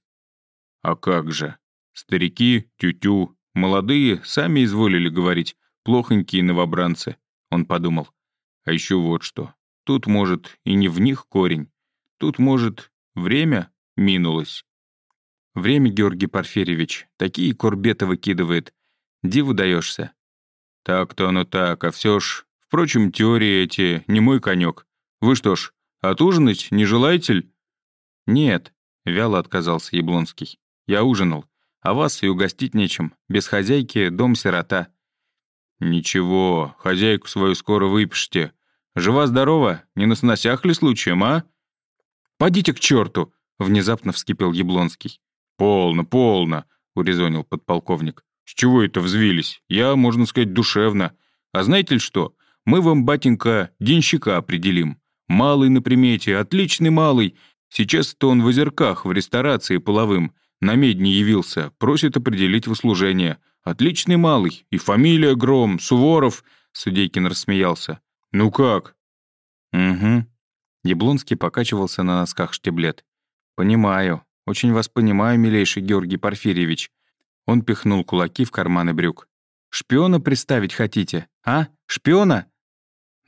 «А как же? Старики, тютю, молодые сами изволили говорить, плохонькие новобранцы», — он подумал. А еще вот что. Тут, может, и не в них корень. Тут, может, время минулось. Время, Георгий Порфирьевич, такие курбеты выкидывает. Диву даешься. Так-то оно так, а все ж... Впрочем, теории эти не мой конек. Вы что ж, отужинать не желаете ли? Нет, вяло отказался Яблонский. Я ужинал. А вас и угостить нечем. Без хозяйки дом сирота. «Ничего, хозяйку свою скоро выпишите. Жива-здорова, не на сносях ли случаем, а?» «Подите к черту!» — внезапно вскипел Яблонский. «Полно, полно!» — урезонил подполковник. «С чего это взвились? Я, можно сказать, душевно. А знаете ли что? Мы вам, батенька, денщика определим. Малый на примете, отличный малый. Сейчас-то он в озерках, в ресторации половым. На медне явился, просит определить в услужение. Отличный малый. И фамилия Гром, Суворов. Судейкин рассмеялся. Ну как? Угу. Яблонский покачивался на носках штиблет. Понимаю. Очень вас понимаю, милейший Георгий Порфирьевич. Он пихнул кулаки в карманы брюк. «Шпиона представить хотите, а? Шпиона?»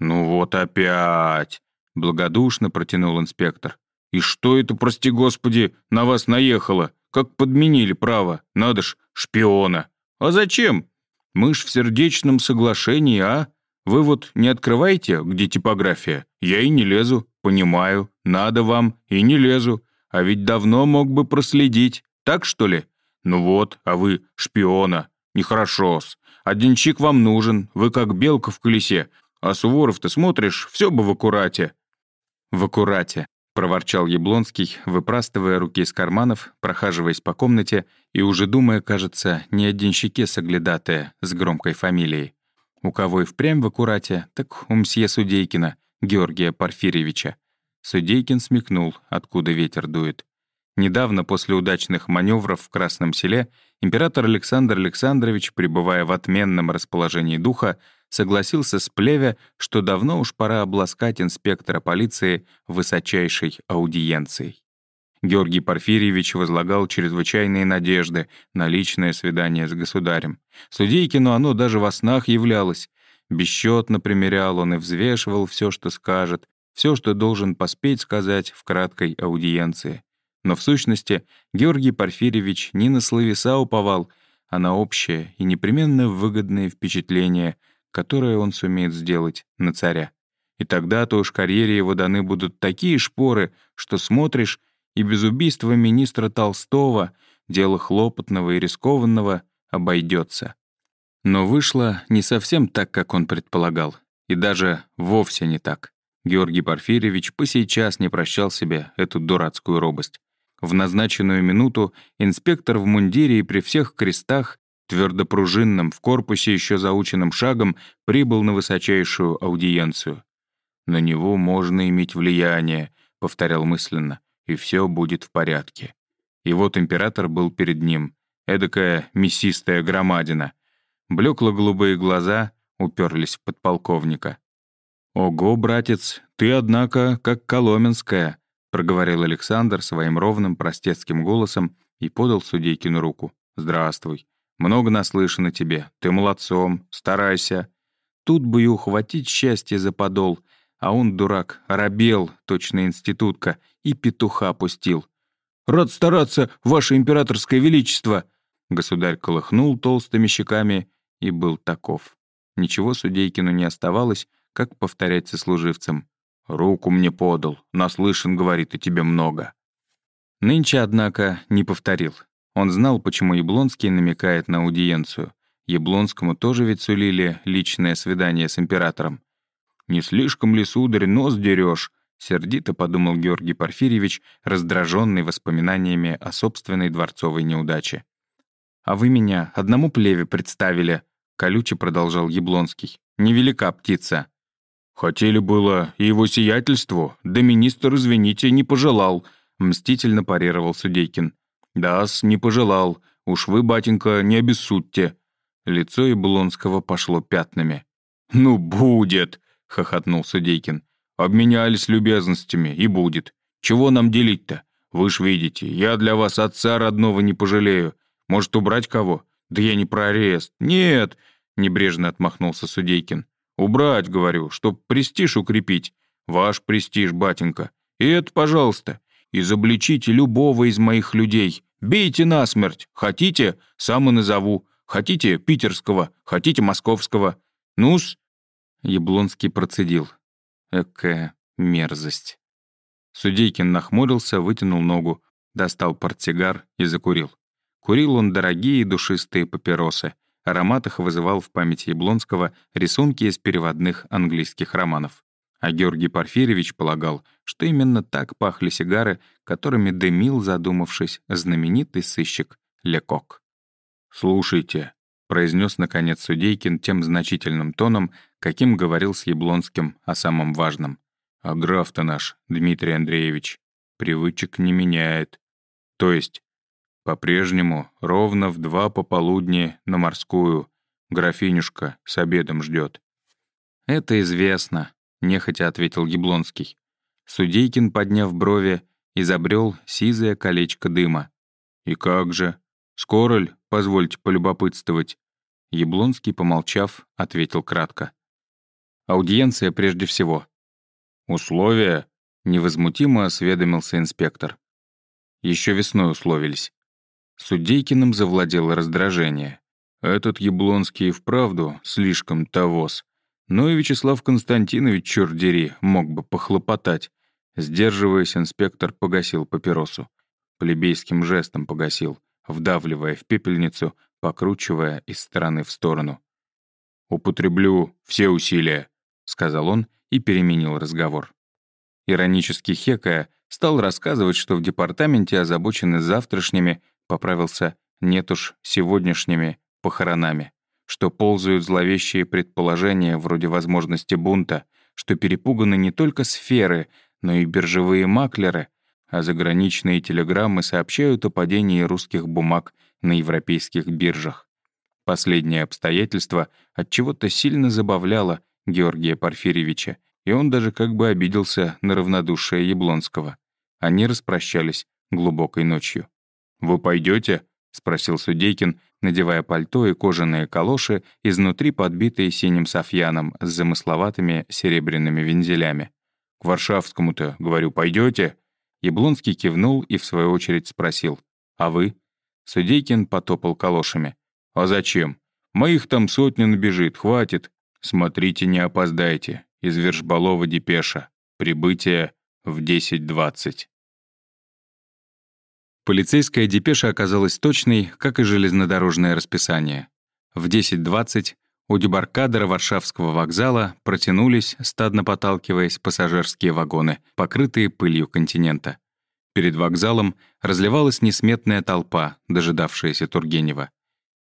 «Ну вот опять!» — благодушно протянул инспектор. «И что это, прости господи, на вас наехало? Как подменили право? Надо ж, шпиона!» «А зачем? Мы ж в сердечном соглашении, а? Вы вот не открываете, где типография? Я и не лезу, понимаю, надо вам, и не лезу. А ведь давно мог бы проследить, так что ли? Ну вот, а вы шпиона. Нехорошо-с. Одинчик вам нужен, вы как белка в колесе. А Суворов ты смотришь, все бы в аккурате». «В аккурате», — проворчал Яблонский, выпрастывая руки из карманов, прохаживаясь по комнате и уже думая, кажется, не о денщике соглядатая с громкой фамилией. У кого и впрямь в аккурате, так у мсье Судейкина, Георгия Порфирьевича. Судейкин смекнул, откуда ветер дует. Недавно, после удачных маневров в Красном селе, император Александр Александрович, пребывая в отменном расположении духа, согласился с Плеве, что давно уж пора обласкать инспектора полиции высочайшей аудиенцией. Георгий Порфирьевич возлагал чрезвычайные надежды на личное свидание с государем. Судейкину оно даже во снах являлось. Бесчетно примерял он и взвешивал все, что скажет, все, что должен поспеть сказать в краткой аудиенции. Но в сущности Георгий Порфирьевич не на словеса уповал, а на общее и непременно выгодное впечатление, которое он сумеет сделать на царя. И тогда-то уж карьере его даны будут такие шпоры, что смотришь, и без убийства министра Толстого дело хлопотного и рискованного обойдется. Но вышло не совсем так, как он предполагал, и даже вовсе не так. Георгий Порфирьевич по сейчас не прощал себе эту дурацкую робость. В назначенную минуту инспектор в мундире и при всех крестах, твердопружинным, в корпусе еще заученным шагом, прибыл на высочайшую аудиенцию. «На него можно иметь влияние», — повторял мысленно, «и все будет в порядке». И вот император был перед ним, эдакая мясистая громадина. Блекло-голубые глаза уперлись в подполковника. «Ого, братец, ты, однако, как Коломенская», проговорил Александр своим ровным простецким голосом и подал Судейкину руку. «Здравствуй. Много наслышано тебе. Ты молодцом. Старайся». Тут бы и ухватить счастье за подол, а он, дурак, робел, точно институтка, и петуха пустил. «Рад стараться, ваше императорское величество!» Государь колыхнул толстыми щеками и был таков. Ничего Судейкину не оставалось, как повторять сослуживцам. «Руку мне подал. Наслышан, говорит, и тебе много». Нынче, однако, не повторил. Он знал, почему Яблонский намекает на аудиенцию. Яблонскому тоже ведь сулили личное свидание с императором. «Не слишком ли, сударь, нос дерешь? сердито подумал Георгий Порфирьевич, раздраженный воспоминаниями о собственной дворцовой неудаче. «А вы меня одному плеве представили», — колюче продолжал Яблонский. «Невелика птица». «Хотели было и его сиятельству, да министр, извините, не пожелал», — мстительно парировал Судейкин. «Да-с, не пожелал. Уж вы, батенька, не обессудьте». Лицо Яблонского пошло пятнами. «Ну, будет!» — хохотнул Судейкин. «Обменялись любезностями, и будет. Чего нам делить-то? Вы ж видите, я для вас отца родного не пожалею. Может, убрать кого? Да я не про арест. Нет!» — небрежно отмахнулся Судейкин. Убрать, говорю, чтоб престиж укрепить. Ваш престиж, батенька. И это, пожалуйста. Изобличите любого из моих людей. Бейте насмерть. Хотите, сам и назову. Хотите питерского, хотите московского. Ну-с. Яблонский процедил. Экая мерзость. Судейкин нахмурился, вытянул ногу, достал портсигар и закурил. Курил он дорогие душистые папиросы. Аромат их вызывал в памяти Яблонского рисунки из переводных английских романов. А Георгий Порфирьевич полагал, что именно так пахли сигары, которыми дымил, задумавшись, знаменитый сыщик Лекок. «Слушайте», — произнес наконец Судейкин тем значительным тоном, каким говорил с Яблонским о самом важном. «А граф-то наш, Дмитрий Андреевич, привычек не меняет. То есть по-прежнему ровно в два пополудни на морскую. Графинюшка с обедом ждет. «Это известно», — нехотя ответил Яблонский. Судейкин, подняв брови, изобрел сизое колечко дыма. «И как же? Скоро ль, позвольте полюбопытствовать?» Яблонский, помолчав, ответил кратко. «Аудиенция прежде всего». «Условия?» — невозмутимо осведомился инспектор. Еще весной условились. Судейкиным завладело раздражение. Этот Яблонский и вправду слишком тавос. Но и Вячеслав Константинович, черт дери, мог бы похлопотать. Сдерживаясь, инспектор погасил папиросу. Плебейским жестом погасил, вдавливая в пепельницу, покручивая из стороны в сторону. «Употреблю все усилия», — сказал он и переменил разговор. Иронически хекая, стал рассказывать, что в департаменте озабочены завтрашними поправился нет уж сегодняшними похоронами, что ползают зловещие предположения вроде возможности бунта, что перепуганы не только сферы, но и биржевые маклеры, а заграничные телеграммы сообщают о падении русских бумаг на европейских биржах. Последнее обстоятельство от чего то сильно забавляло Георгия Порфирьевича, и он даже как бы обиделся на равнодушие Яблонского. Они распрощались глубокой ночью. «Вы пойдете? Спросил Судейкин, надевая пальто и кожаные калоши, изнутри подбитые синим софьяном с замысловатыми серебряными вензелями. «К Варшавскому-то, говорю, пойдете? Яблонский кивнул и, в свою очередь, спросил. «А вы?» Судейкин потопал калошами. «А зачем? Моих там сотня набежит, хватит. Смотрите, не опоздайте. Из Вершбалова депеша. Прибытие в 10.20». Полицейская депеша оказалась точной, как и железнодорожное расписание. В 10.20 у дебаркадера Варшавского вокзала протянулись, стадно поталкиваясь, пассажирские вагоны, покрытые пылью континента. Перед вокзалом разливалась несметная толпа, дожидавшаяся Тургенева.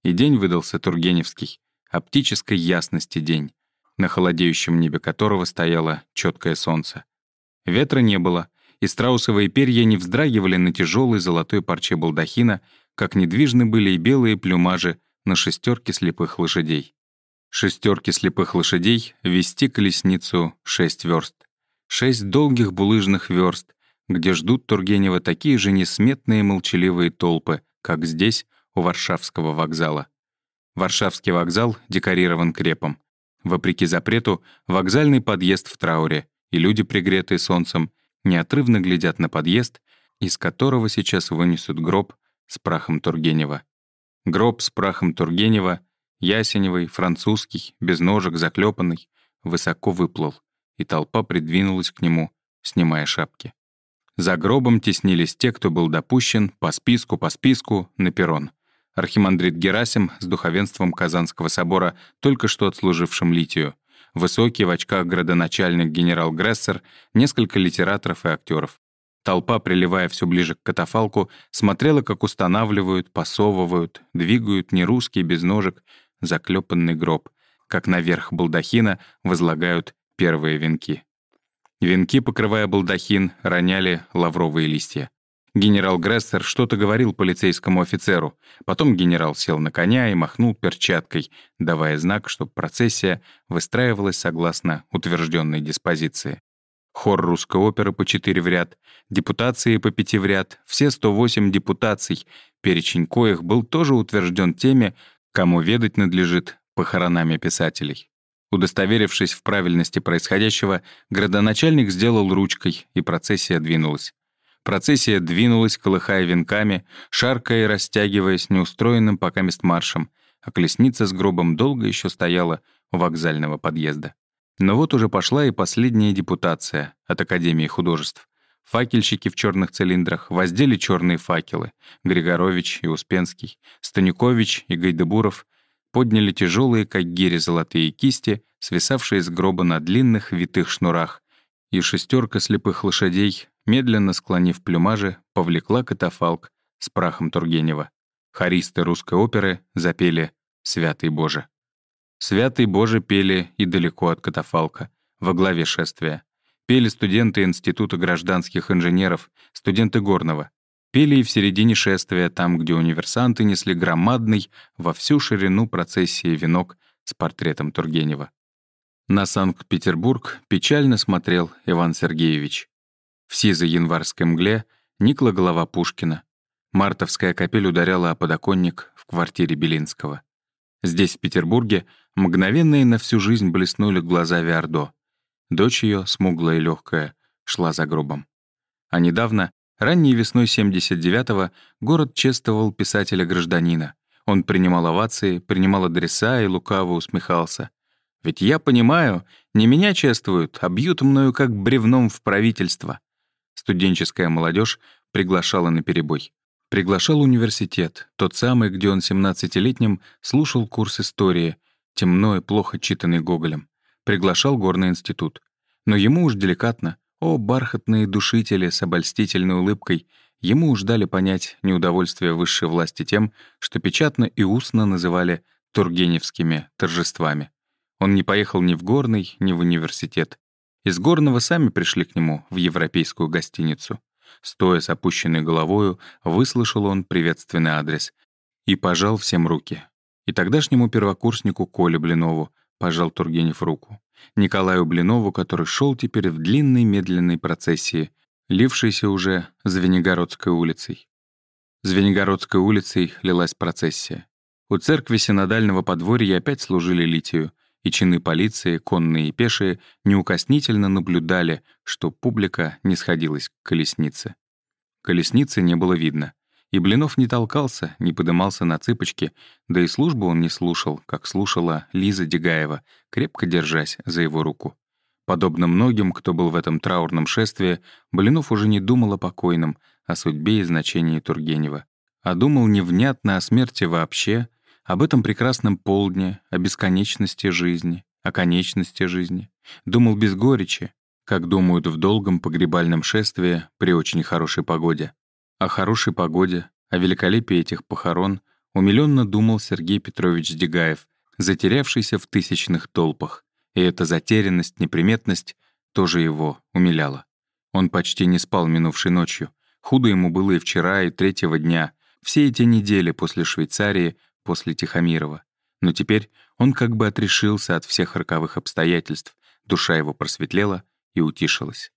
И день выдался Тургеневский, оптической ясности день, на холодеющем небе которого стояло четкое солнце. Ветра не было, и страусовые перья не вздрагивали на тяжелой золотой парче балдахина, как недвижны были и белые плюмажи на шестерке слепых лошадей. Шестерки слепых лошадей вести колесницу шесть верст. Шесть долгих булыжных верст, где ждут Тургенева такие же несметные молчаливые толпы, как здесь, у Варшавского вокзала. Варшавский вокзал декорирован крепом. Вопреки запрету, вокзальный подъезд в трауре, и люди, пригретые солнцем, неотрывно глядят на подъезд, из которого сейчас вынесут гроб с прахом Тургенева. Гроб с прахом Тургенева, ясеневый, французский, без ножек, заклепанный, высоко выплыл, и толпа придвинулась к нему, снимая шапки. За гробом теснились те, кто был допущен по списку, по списку, на перрон. Архимандрит Герасим с духовенством Казанского собора, только что отслужившим литию — высокий в очках градоначальник генерал Грессер, несколько литераторов и актеров. Толпа, приливая все ближе к катафалку, смотрела, как устанавливают, посовывают, двигают не русский без ножек, заклепанный гроб, как наверх балдахина возлагают первые венки. Венки, покрывая балдахин, роняли лавровые листья. Генерал Грессер что-то говорил полицейскому офицеру. Потом генерал сел на коня и махнул перчаткой, давая знак, чтобы процессия выстраивалась согласно утвержденной диспозиции. Хор русской оперы по четыре в ряд, депутации по пяти в ряд, все 108 депутаций, перечень коих был тоже утвержден теми, кому ведать надлежит похоронами писателей. Удостоверившись в правильности происходящего, градоначальник сделал ручкой, и процессия двинулась. Процессия двинулась, колыхая венками, шаркая и растягиваясь неустроенным пока маршем, а колесница с гробом долго еще стояла у вокзального подъезда. Но вот уже пошла и последняя депутация от Академии художеств. Факельщики в черных цилиндрах воздели черные факелы. Григорович и Успенский, Станюкович и Гайдебуров подняли тяжелые, как гири, золотые кисти, свисавшие с гроба на длинных витых шнурах, и шестерка слепых лошадей медленно склонив плюмажи, повлекла катафалк с прахом Тургенева. Хористы русской оперы запели «Святый Боже». «Святый Боже» пели и далеко от катафалка, во главе шествия. Пели студенты Института гражданских инженеров, студенты Горного. Пели и в середине шествия, там, где универсанты несли громадный во всю ширину процессии венок с портретом Тургенева. На Санкт-Петербург печально смотрел Иван Сергеевич. В сизой январской мгле никла голова Пушкина. Мартовская капель ударяла о подоконник в квартире Белинского. Здесь, в Петербурге, мгновенно и на всю жизнь блеснули глаза Виардо. Дочь ее, смуглая и легкая, шла за гробом. А недавно, ранней весной 79-го, город чествовал писателя-гражданина. Он принимал овации, принимал адреса и лукаво усмехался. «Ведь я понимаю, не меня чествуют, а бьют мною как бревном в правительство. Студенческая молодежь приглашала на перебой. Приглашал университет, тот самый, где он 17-летним слушал курс истории, темно и плохо читанный Гоголем. Приглашал горный институт. Но ему уж деликатно, о, бархатные душители с обольстительной улыбкой, ему уж дали понять неудовольствие высшей власти тем, что печатно и устно называли тургеневскими торжествами. Он не поехал ни в горный, ни в университет. Из Горного сами пришли к нему в европейскую гостиницу. Стоя с опущенной головою, выслушал он приветственный адрес и пожал всем руки. И тогдашнему первокурснику Коле Блинову пожал Тургенев руку. Николаю Блинову, который шел теперь в длинной медленной процессии, лившейся уже Звенигородской улицей. Звенигородской улицей лилась процессия. У церкви синодального подворья опять служили литию, и чины полиции, конные и пешие, неукоснительно наблюдали, что публика не сходилась к колеснице. Колесницы не было видно. И Блинов не толкался, не подымался на цыпочки, да и службу он не слушал, как слушала Лиза Дегаева, крепко держась за его руку. Подобно многим, кто был в этом траурном шествии, Блинов уже не думал о покойном, о судьбе и значении Тургенева, а думал невнятно о смерти вообще, об этом прекрасном полдне, о бесконечности жизни, о конечности жизни. Думал без горечи, как думают в долгом погребальном шествии при очень хорошей погоде. О хорошей погоде, о великолепии этих похорон умилённо думал Сергей Петрович Дегаев, затерявшийся в тысячных толпах. И эта затерянность, неприметность тоже его умиляла. Он почти не спал минувшей ночью. Худо ему было и вчера, и третьего дня. Все эти недели после Швейцарии, после Тихомирова. Но теперь он как бы отрешился от всех роковых обстоятельств, душа его просветлела и утишилась.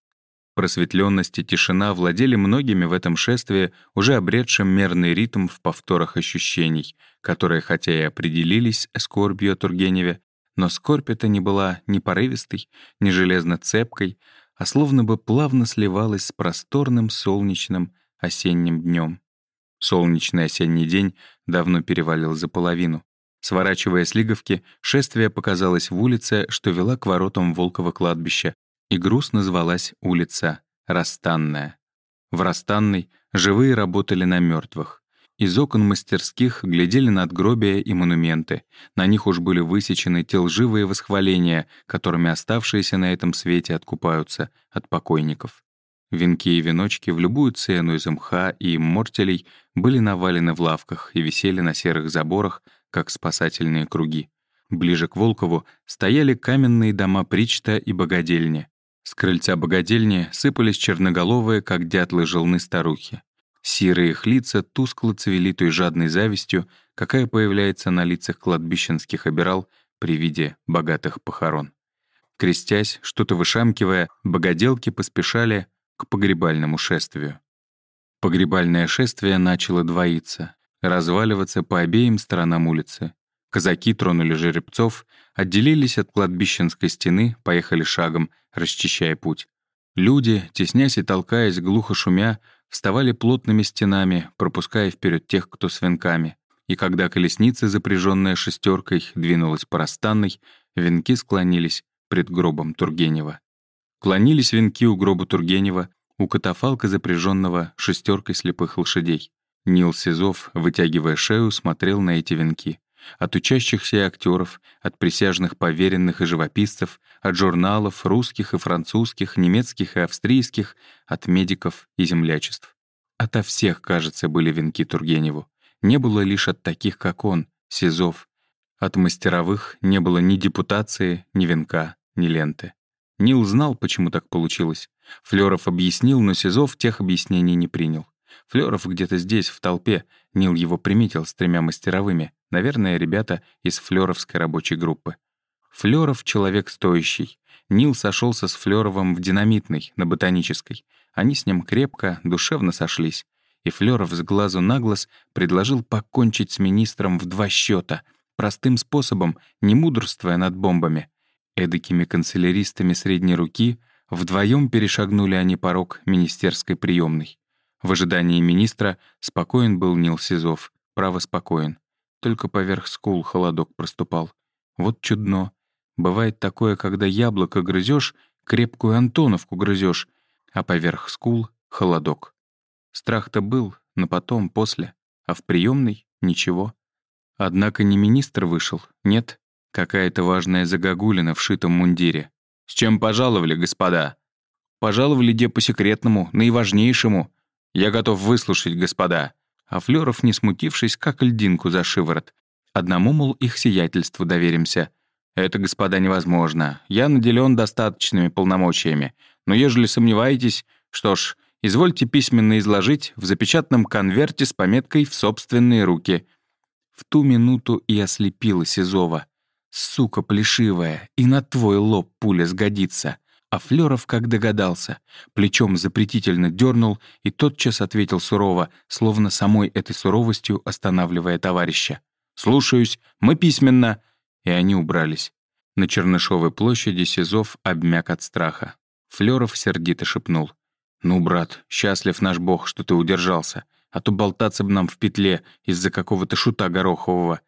Просветленность и тишина владели многими в этом шествии, уже обретшим мерный ритм в повторах ощущений, которые, хотя и определились скорбью о Тургеневе, но скорбь эта не была ни порывистой, ни железно-цепкой, а словно бы плавно сливалась с просторным солнечным осенним днем. Солнечный осенний день давно перевалил за половину. Сворачивая с Лиговки, шествие показалось в улице, что вела к воротам Волкова кладбища, и грустно звалась улица Растанная. В Растанной живые работали на мертвых. Из окон мастерских глядели надгробия и монументы. На них уж были высечены те лживые восхваления, которыми оставшиеся на этом свете откупаются от покойников. Венки и веночки в любую цену из мха и мортелей были навалены в лавках и висели на серых заборах, как спасательные круги. Ближе к Волкову стояли каменные дома Причта и богадельни. С крыльца богадельни сыпались черноголовые, как дятлы желны старухи. Сирые их лица тускло цвели той жадной завистью, какая появляется на лицах кладбищенских обирал при виде богатых похорон. Крестясь, что-то вышамкивая, богоделки поспешали к погребальному шествию. Погребальное шествие начало двоиться, разваливаться по обеим сторонам улицы. Казаки тронули жеребцов, отделились от кладбищенской стены, поехали шагом, расчищая путь. Люди, теснясь и толкаясь, глухо шумя, вставали плотными стенами, пропуская вперед тех, кто с венками. И когда колесница, запряженная шестеркой, двинулась по расстанной, венки склонились пред гробом Тургенева. Клонились венки у гроба Тургенева, у катафалка, запряженного шестеркой слепых лошадей. Нил Сизов, вытягивая шею, смотрел на эти венки. От учащихся актеров, от присяжных поверенных и живописцев, от журналов русских и французских, немецких и австрийских, от медиков и землячеств. Ото всех, кажется, были венки Тургеневу. Не было лишь от таких, как он, Сизов. От мастеровых не было ни депутации, ни венка, ни ленты. Нил знал, почему так получилось. Флёров объяснил, но Сизов тех объяснений не принял. Флёров где-то здесь, в толпе. Нил его приметил с тремя мастеровыми. Наверное, ребята из флёровской рабочей группы. Флёров — человек стоящий. Нил сошелся с Флёровым в динамитной, на ботанической. Они с ним крепко, душевно сошлись. И Флёров с глазу на глаз предложил покончить с министром в два счета, простым способом, не мудрствуя над бомбами. Эдакими канцеляристами средней руки вдвоем перешагнули они порог министерской приемной. В ожидании министра спокоен был Нил Сизов, право спокоен. Только поверх скул холодок проступал. Вот чудно. Бывает такое, когда яблоко грызешь, крепкую антоновку грызешь, а поверх скул — холодок. Страх-то был, но потом, после. А в приемной — ничего. Однако не министр вышел, нет, Какая-то важная загогулина в шитом мундире. «С чем пожаловали, господа?» «Пожаловали где по-секретному, наиважнейшему. Я готов выслушать, господа». А Флёров, не смутившись, как льдинку за шиворот. Одному, мол, их сиятельству доверимся. «Это, господа, невозможно. Я наделен достаточными полномочиями. Но ежели сомневаетесь, что ж, извольте письменно изложить в запечатанном конверте с пометкой «в собственные руки». В ту минуту и ослепила Сизова. «Сука плешивая, и на твой лоб пуля сгодится». А Флёров, как догадался, плечом запретительно дернул и тотчас ответил сурово, словно самой этой суровостью останавливая товарища. «Слушаюсь, мы письменно». И они убрались. На Чернышовой площади Сизов обмяк от страха. Флёров сердито шепнул. «Ну, брат, счастлив наш бог, что ты удержался, а то болтаться бы нам в петле из-за какого-то шута Горохового».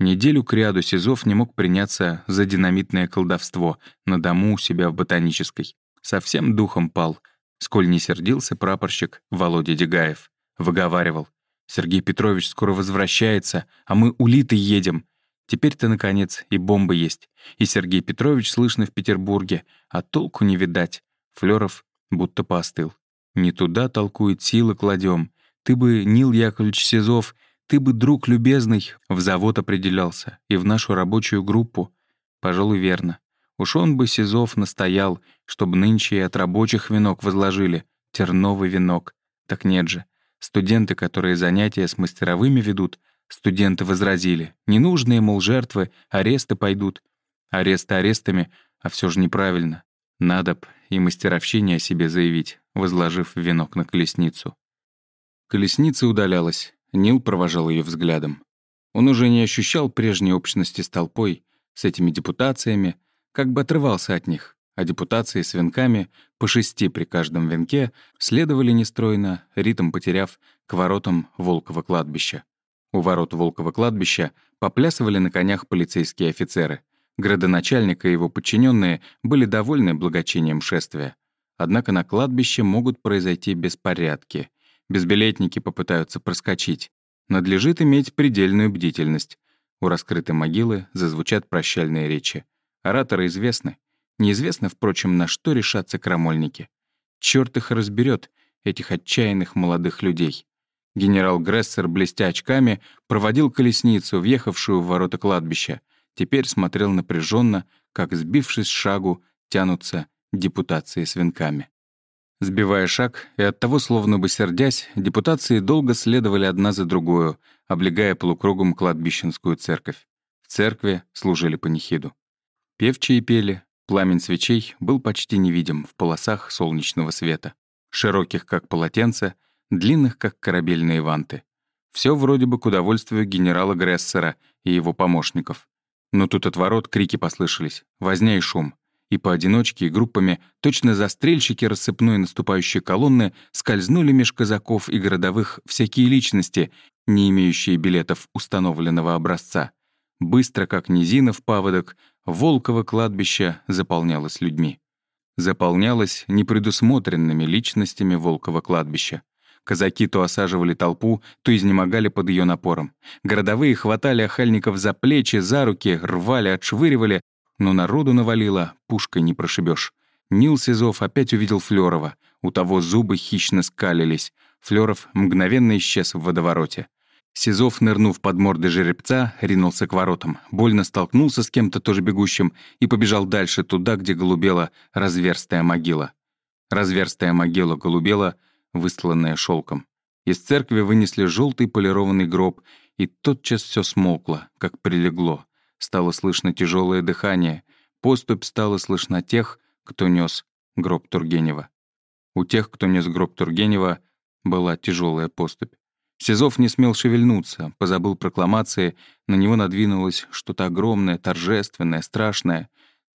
Неделю кряду Сизов не мог приняться за динамитное колдовство на дому у себя в ботанической. Совсем духом пал. Сколь не сердился прапорщик Володя Дегаев. Выговаривал. «Сергей Петрович скоро возвращается, а мы улиты едем. Теперь-то, наконец, и бомба есть. И Сергей Петрович слышно в Петербурге, а толку не видать. Флёров будто поостыл. Не туда толкует, силы кладем. Ты бы, Нил Яковлевич Сизов, ты бы, друг любезный, в завод определялся и в нашу рабочую группу. Пожалуй, верно. Уж он бы Сизов настоял, чтобы нынче и от рабочих венок возложили. Терновый венок. Так нет же. Студенты, которые занятия с мастеровыми ведут, студенты возразили. Ненужные, мол, жертвы, аресты пойдут. Аресты арестами, а все же неправильно. Надо б и мастеровщине о себе заявить, возложив венок на колесницу. Колесница удалялась, Нил провожал ее взглядом. Он уже не ощущал прежней общности с толпой, с этими депутациями, как бы отрывался от них, а депутации с венками, по шести при каждом венке, следовали нестройно, ритм потеряв, к воротам Волкова кладбища. У ворот Волкова кладбища поплясывали на конях полицейские офицеры. Градоначальник и его подчиненные были довольны благочинием шествия. Однако на кладбище могут произойти беспорядки. Безбилетники попытаются проскочить. Надлежит иметь предельную бдительность. У раскрытой могилы зазвучат прощальные речи. Ораторы известны. Неизвестно, впрочем, на что решатся крамольники. Черт их разберет, этих отчаянных молодых людей. Генерал Грессер, блестя очками, проводил колесницу, въехавшую в ворота кладбища теперь смотрел напряженно, как, сбившись с шагу, тянутся депутации с венками. Сбивая шаг и оттого словно бы сердясь, депутации долго следовали одна за другую, облегая полукругом кладбищенскую церковь. В церкви служили панихиду. Певчие пели, пламень свечей был почти невидим в полосах солнечного света, широких, как полотенце, длинных, как корабельные ванты. Все вроде бы к удовольствию генерала Грессера и его помощников. Но тут от ворот крики послышались, возня и шум. И поодиночке, и группами, точно застрельщики рассыпной наступающей колонны, скользнули меж казаков и городовых всякие личности, не имеющие билетов установленного образца. Быстро, как низина в паводок, Волково кладбище заполнялось людьми. Заполнялось непредусмотренными личностями Волково кладбища. Казаки то осаживали толпу, то изнемогали под ее напором. Городовые хватали охальников за плечи, за руки, рвали, отшвыривали, но народу навалило, пушкой не прошибешь. Нил Сизов опять увидел Флёрова. У того зубы хищно скалились. Флёров мгновенно исчез в водовороте. Сизов, нырнув под морды жеребца, ринулся к воротам, больно столкнулся с кем-то тоже бегущим и побежал дальше, туда, где голубела разверстая могила. Разверстая могила голубела — выстланная шелком. Из церкви вынесли желтый полированный гроб, и тотчас все смолкло, как прилегло. Стало слышно тяжелое дыхание. Поступь стала слышна тех, кто нес гроб Тургенева. У тех, кто нес гроб Тургенева, была тяжелая поступь. Сизов не смел шевельнуться, позабыл прокламации, на него надвинулось что-то огромное, торжественное, страшное.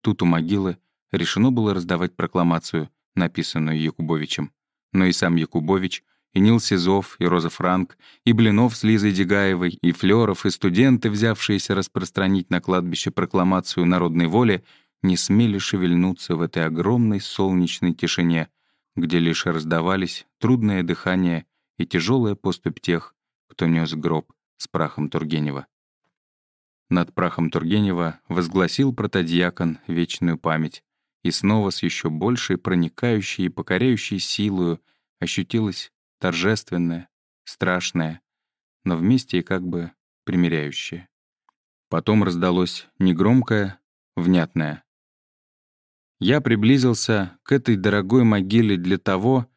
Тут у могилы решено было раздавать прокламацию, написанную Якубовичем но и сам Якубович, и Нил Сизов, и Роза Франк, и Блинов с Лизой Дегаевой, и Флёров, и студенты, взявшиеся распространить на кладбище прокламацию народной воли, не смели шевельнуться в этой огромной солнечной тишине, где лишь раздавались трудное дыхание и тяжелая поступь тех, кто нес гроб с прахом Тургенева. Над прахом Тургенева возгласил протодьякон вечную память, и снова с еще большей проникающей и покоряющей силою ощутилось торжественное, страшное, но вместе и как бы примиряющее. Потом раздалось негромкое, внятное. Я приблизился к этой дорогой могиле для того,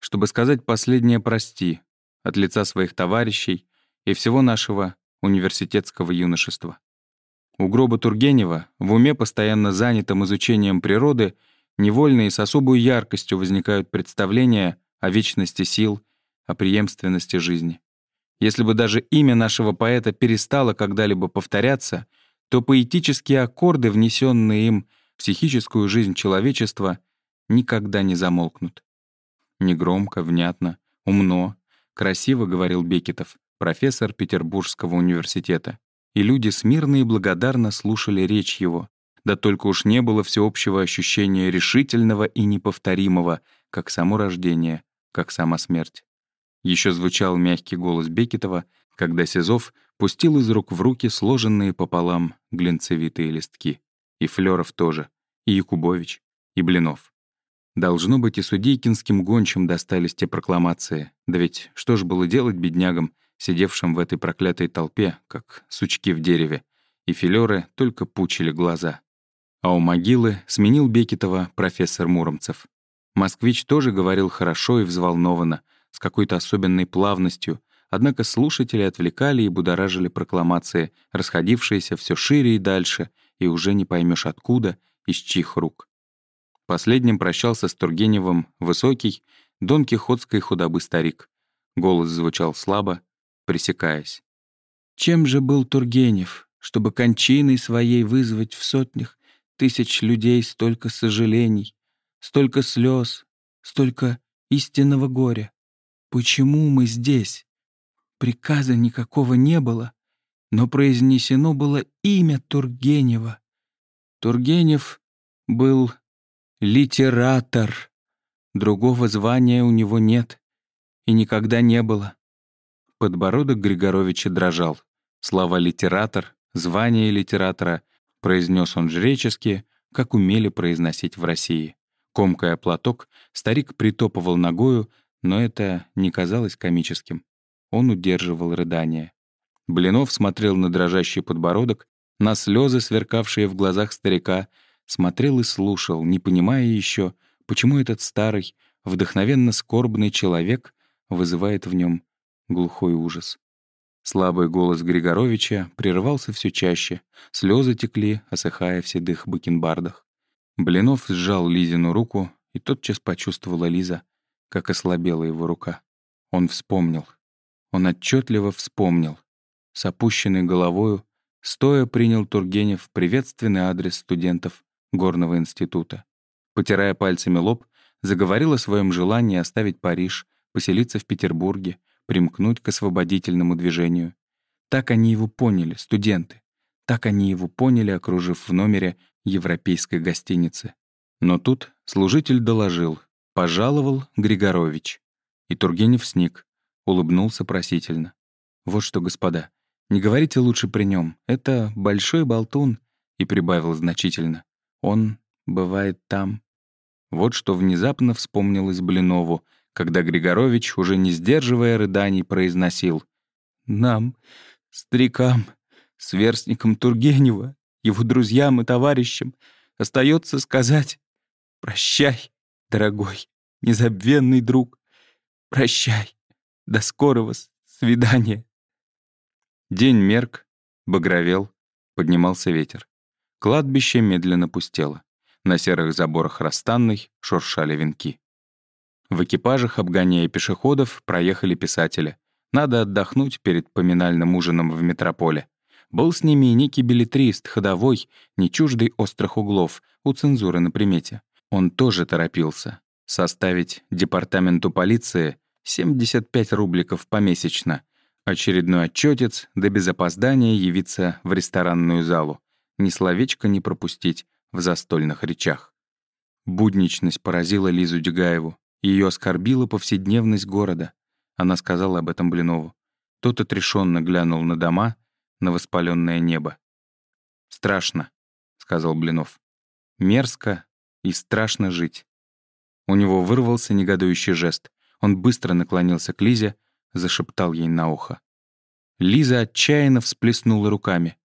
чтобы сказать последнее «прости» от лица своих товарищей и всего нашего университетского юношества. У гроба Тургенева, в уме постоянно занятым изучением природы, невольно и с особой яркостью возникают представления о вечности сил, о преемственности жизни. Если бы даже имя нашего поэта перестало когда-либо повторяться, то поэтические аккорды, внесенные им в психическую жизнь человечества, никогда не замолкнут. Негромко, внятно, умно, красиво говорил Бекетов, профессор Петербургского университета. И люди смирно и благодарно слушали речь его. Да только уж не было всеобщего ощущения решительного и неповторимого, как само рождение, как сама смерть. Еще звучал мягкий голос Бекетова, когда Сизов пустил из рук в руки сложенные пополам глинцевитые листки. И Флёров тоже, и Якубович, и Блинов. Должно быть, и судейкинским гончим достались те прокламации. Да ведь что ж было делать беднягам, сидевшим в этой проклятой толпе, как сучки в дереве, и филеры только пучили глаза. А у могилы сменил Бекетова профессор Муромцев. Москвич тоже говорил хорошо и взволнованно, с какой-то особенной плавностью, однако слушатели отвлекали и будоражили прокламации, расходившиеся все шире и дальше, и уже не поймешь откуда, из чьих рук. Последним прощался с Тургеневым высокий, дон кихотской худобы старик. Голос звучал слабо, пресекаясь. Чем же был Тургенев, чтобы кончиной своей вызвать в сотнях тысяч людей столько сожалений, столько слез, столько истинного горя? Почему мы здесь? Приказа никакого не было, но произнесено было имя Тургенева. Тургенев был Литератор. Другого звания у него нет и никогда не было. Подбородок Григоровича дрожал. Слова «литератор», «звание литератора» произнес он жречески, как умели произносить в России. Комкая платок, старик притопывал ногою, но это не казалось комическим. Он удерживал рыдание. Блинов смотрел на дрожащий подбородок, на слезы, сверкавшие в глазах старика, смотрел и слушал, не понимая еще, почему этот старый, вдохновенно скорбный человек вызывает в нем глухой ужас. Слабый голос Григоровича прерывался все чаще, слезы текли, осыхая в седых бакенбардах. Блинов сжал Лизину руку, и тотчас почувствовала Лиза, как ослабела его рука. Он вспомнил. Он отчетливо вспомнил. С опущенной головою, стоя принял Тургенев приветственный адрес студентов Горного института. Потирая пальцами лоб, заговорил о своем желании оставить Париж, поселиться в Петербурге, примкнуть к освободительному движению. Так они его поняли, студенты. Так они его поняли, окружив в номере европейской гостиницы. Но тут служитель доложил. Пожаловал Григорович. И Тургенев сник, улыбнулся просительно. «Вот что, господа, не говорите лучше при нем. Это большой болтун», и прибавил значительно. Он бывает там. Вот что внезапно вспомнилось Блинову, когда Григорович, уже не сдерживая рыданий, произносил «Нам, старикам, сверстникам Тургенева, его друзьям и товарищам, остается сказать «Прощай, дорогой, незабвенный друг, прощай, до скорого свидания». День мерк, багровел, поднимался ветер. Кладбище медленно пустело. На серых заборах расстанной шуршали венки. В экипажах, обгоняя пешеходов, проехали писатели. Надо отдохнуть перед поминальным ужином в метрополе. Был с ними и некий билетрист, ходовой, не чуждый острых углов, у цензуры на примете. Он тоже торопился. Составить департаменту полиции 75 рубликов помесячно. Очередной отчетец, да без опоздания явиться в ресторанную залу ни словечко не пропустить в застольных речах. Будничность поразила Лизу Дегаеву. Ее оскорбила повседневность города. Она сказала об этом Блинову. Тот отрешенно глянул на дома, на воспаленное небо. «Страшно», — сказал Блинов. «Мерзко и страшно жить». У него вырвался негодующий жест. Он быстро наклонился к Лизе, зашептал ей на ухо. Лиза отчаянно всплеснула руками.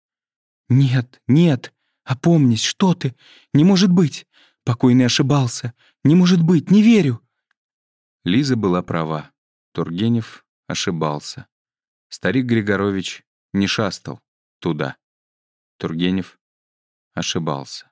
«Нет, нет!» Опомнись, что ты? Не может быть! Покойный ошибался. Не может быть, не верю!» Лиза была права. Тургенев ошибался. Старик Григорович не шастал туда. Тургенев ошибался.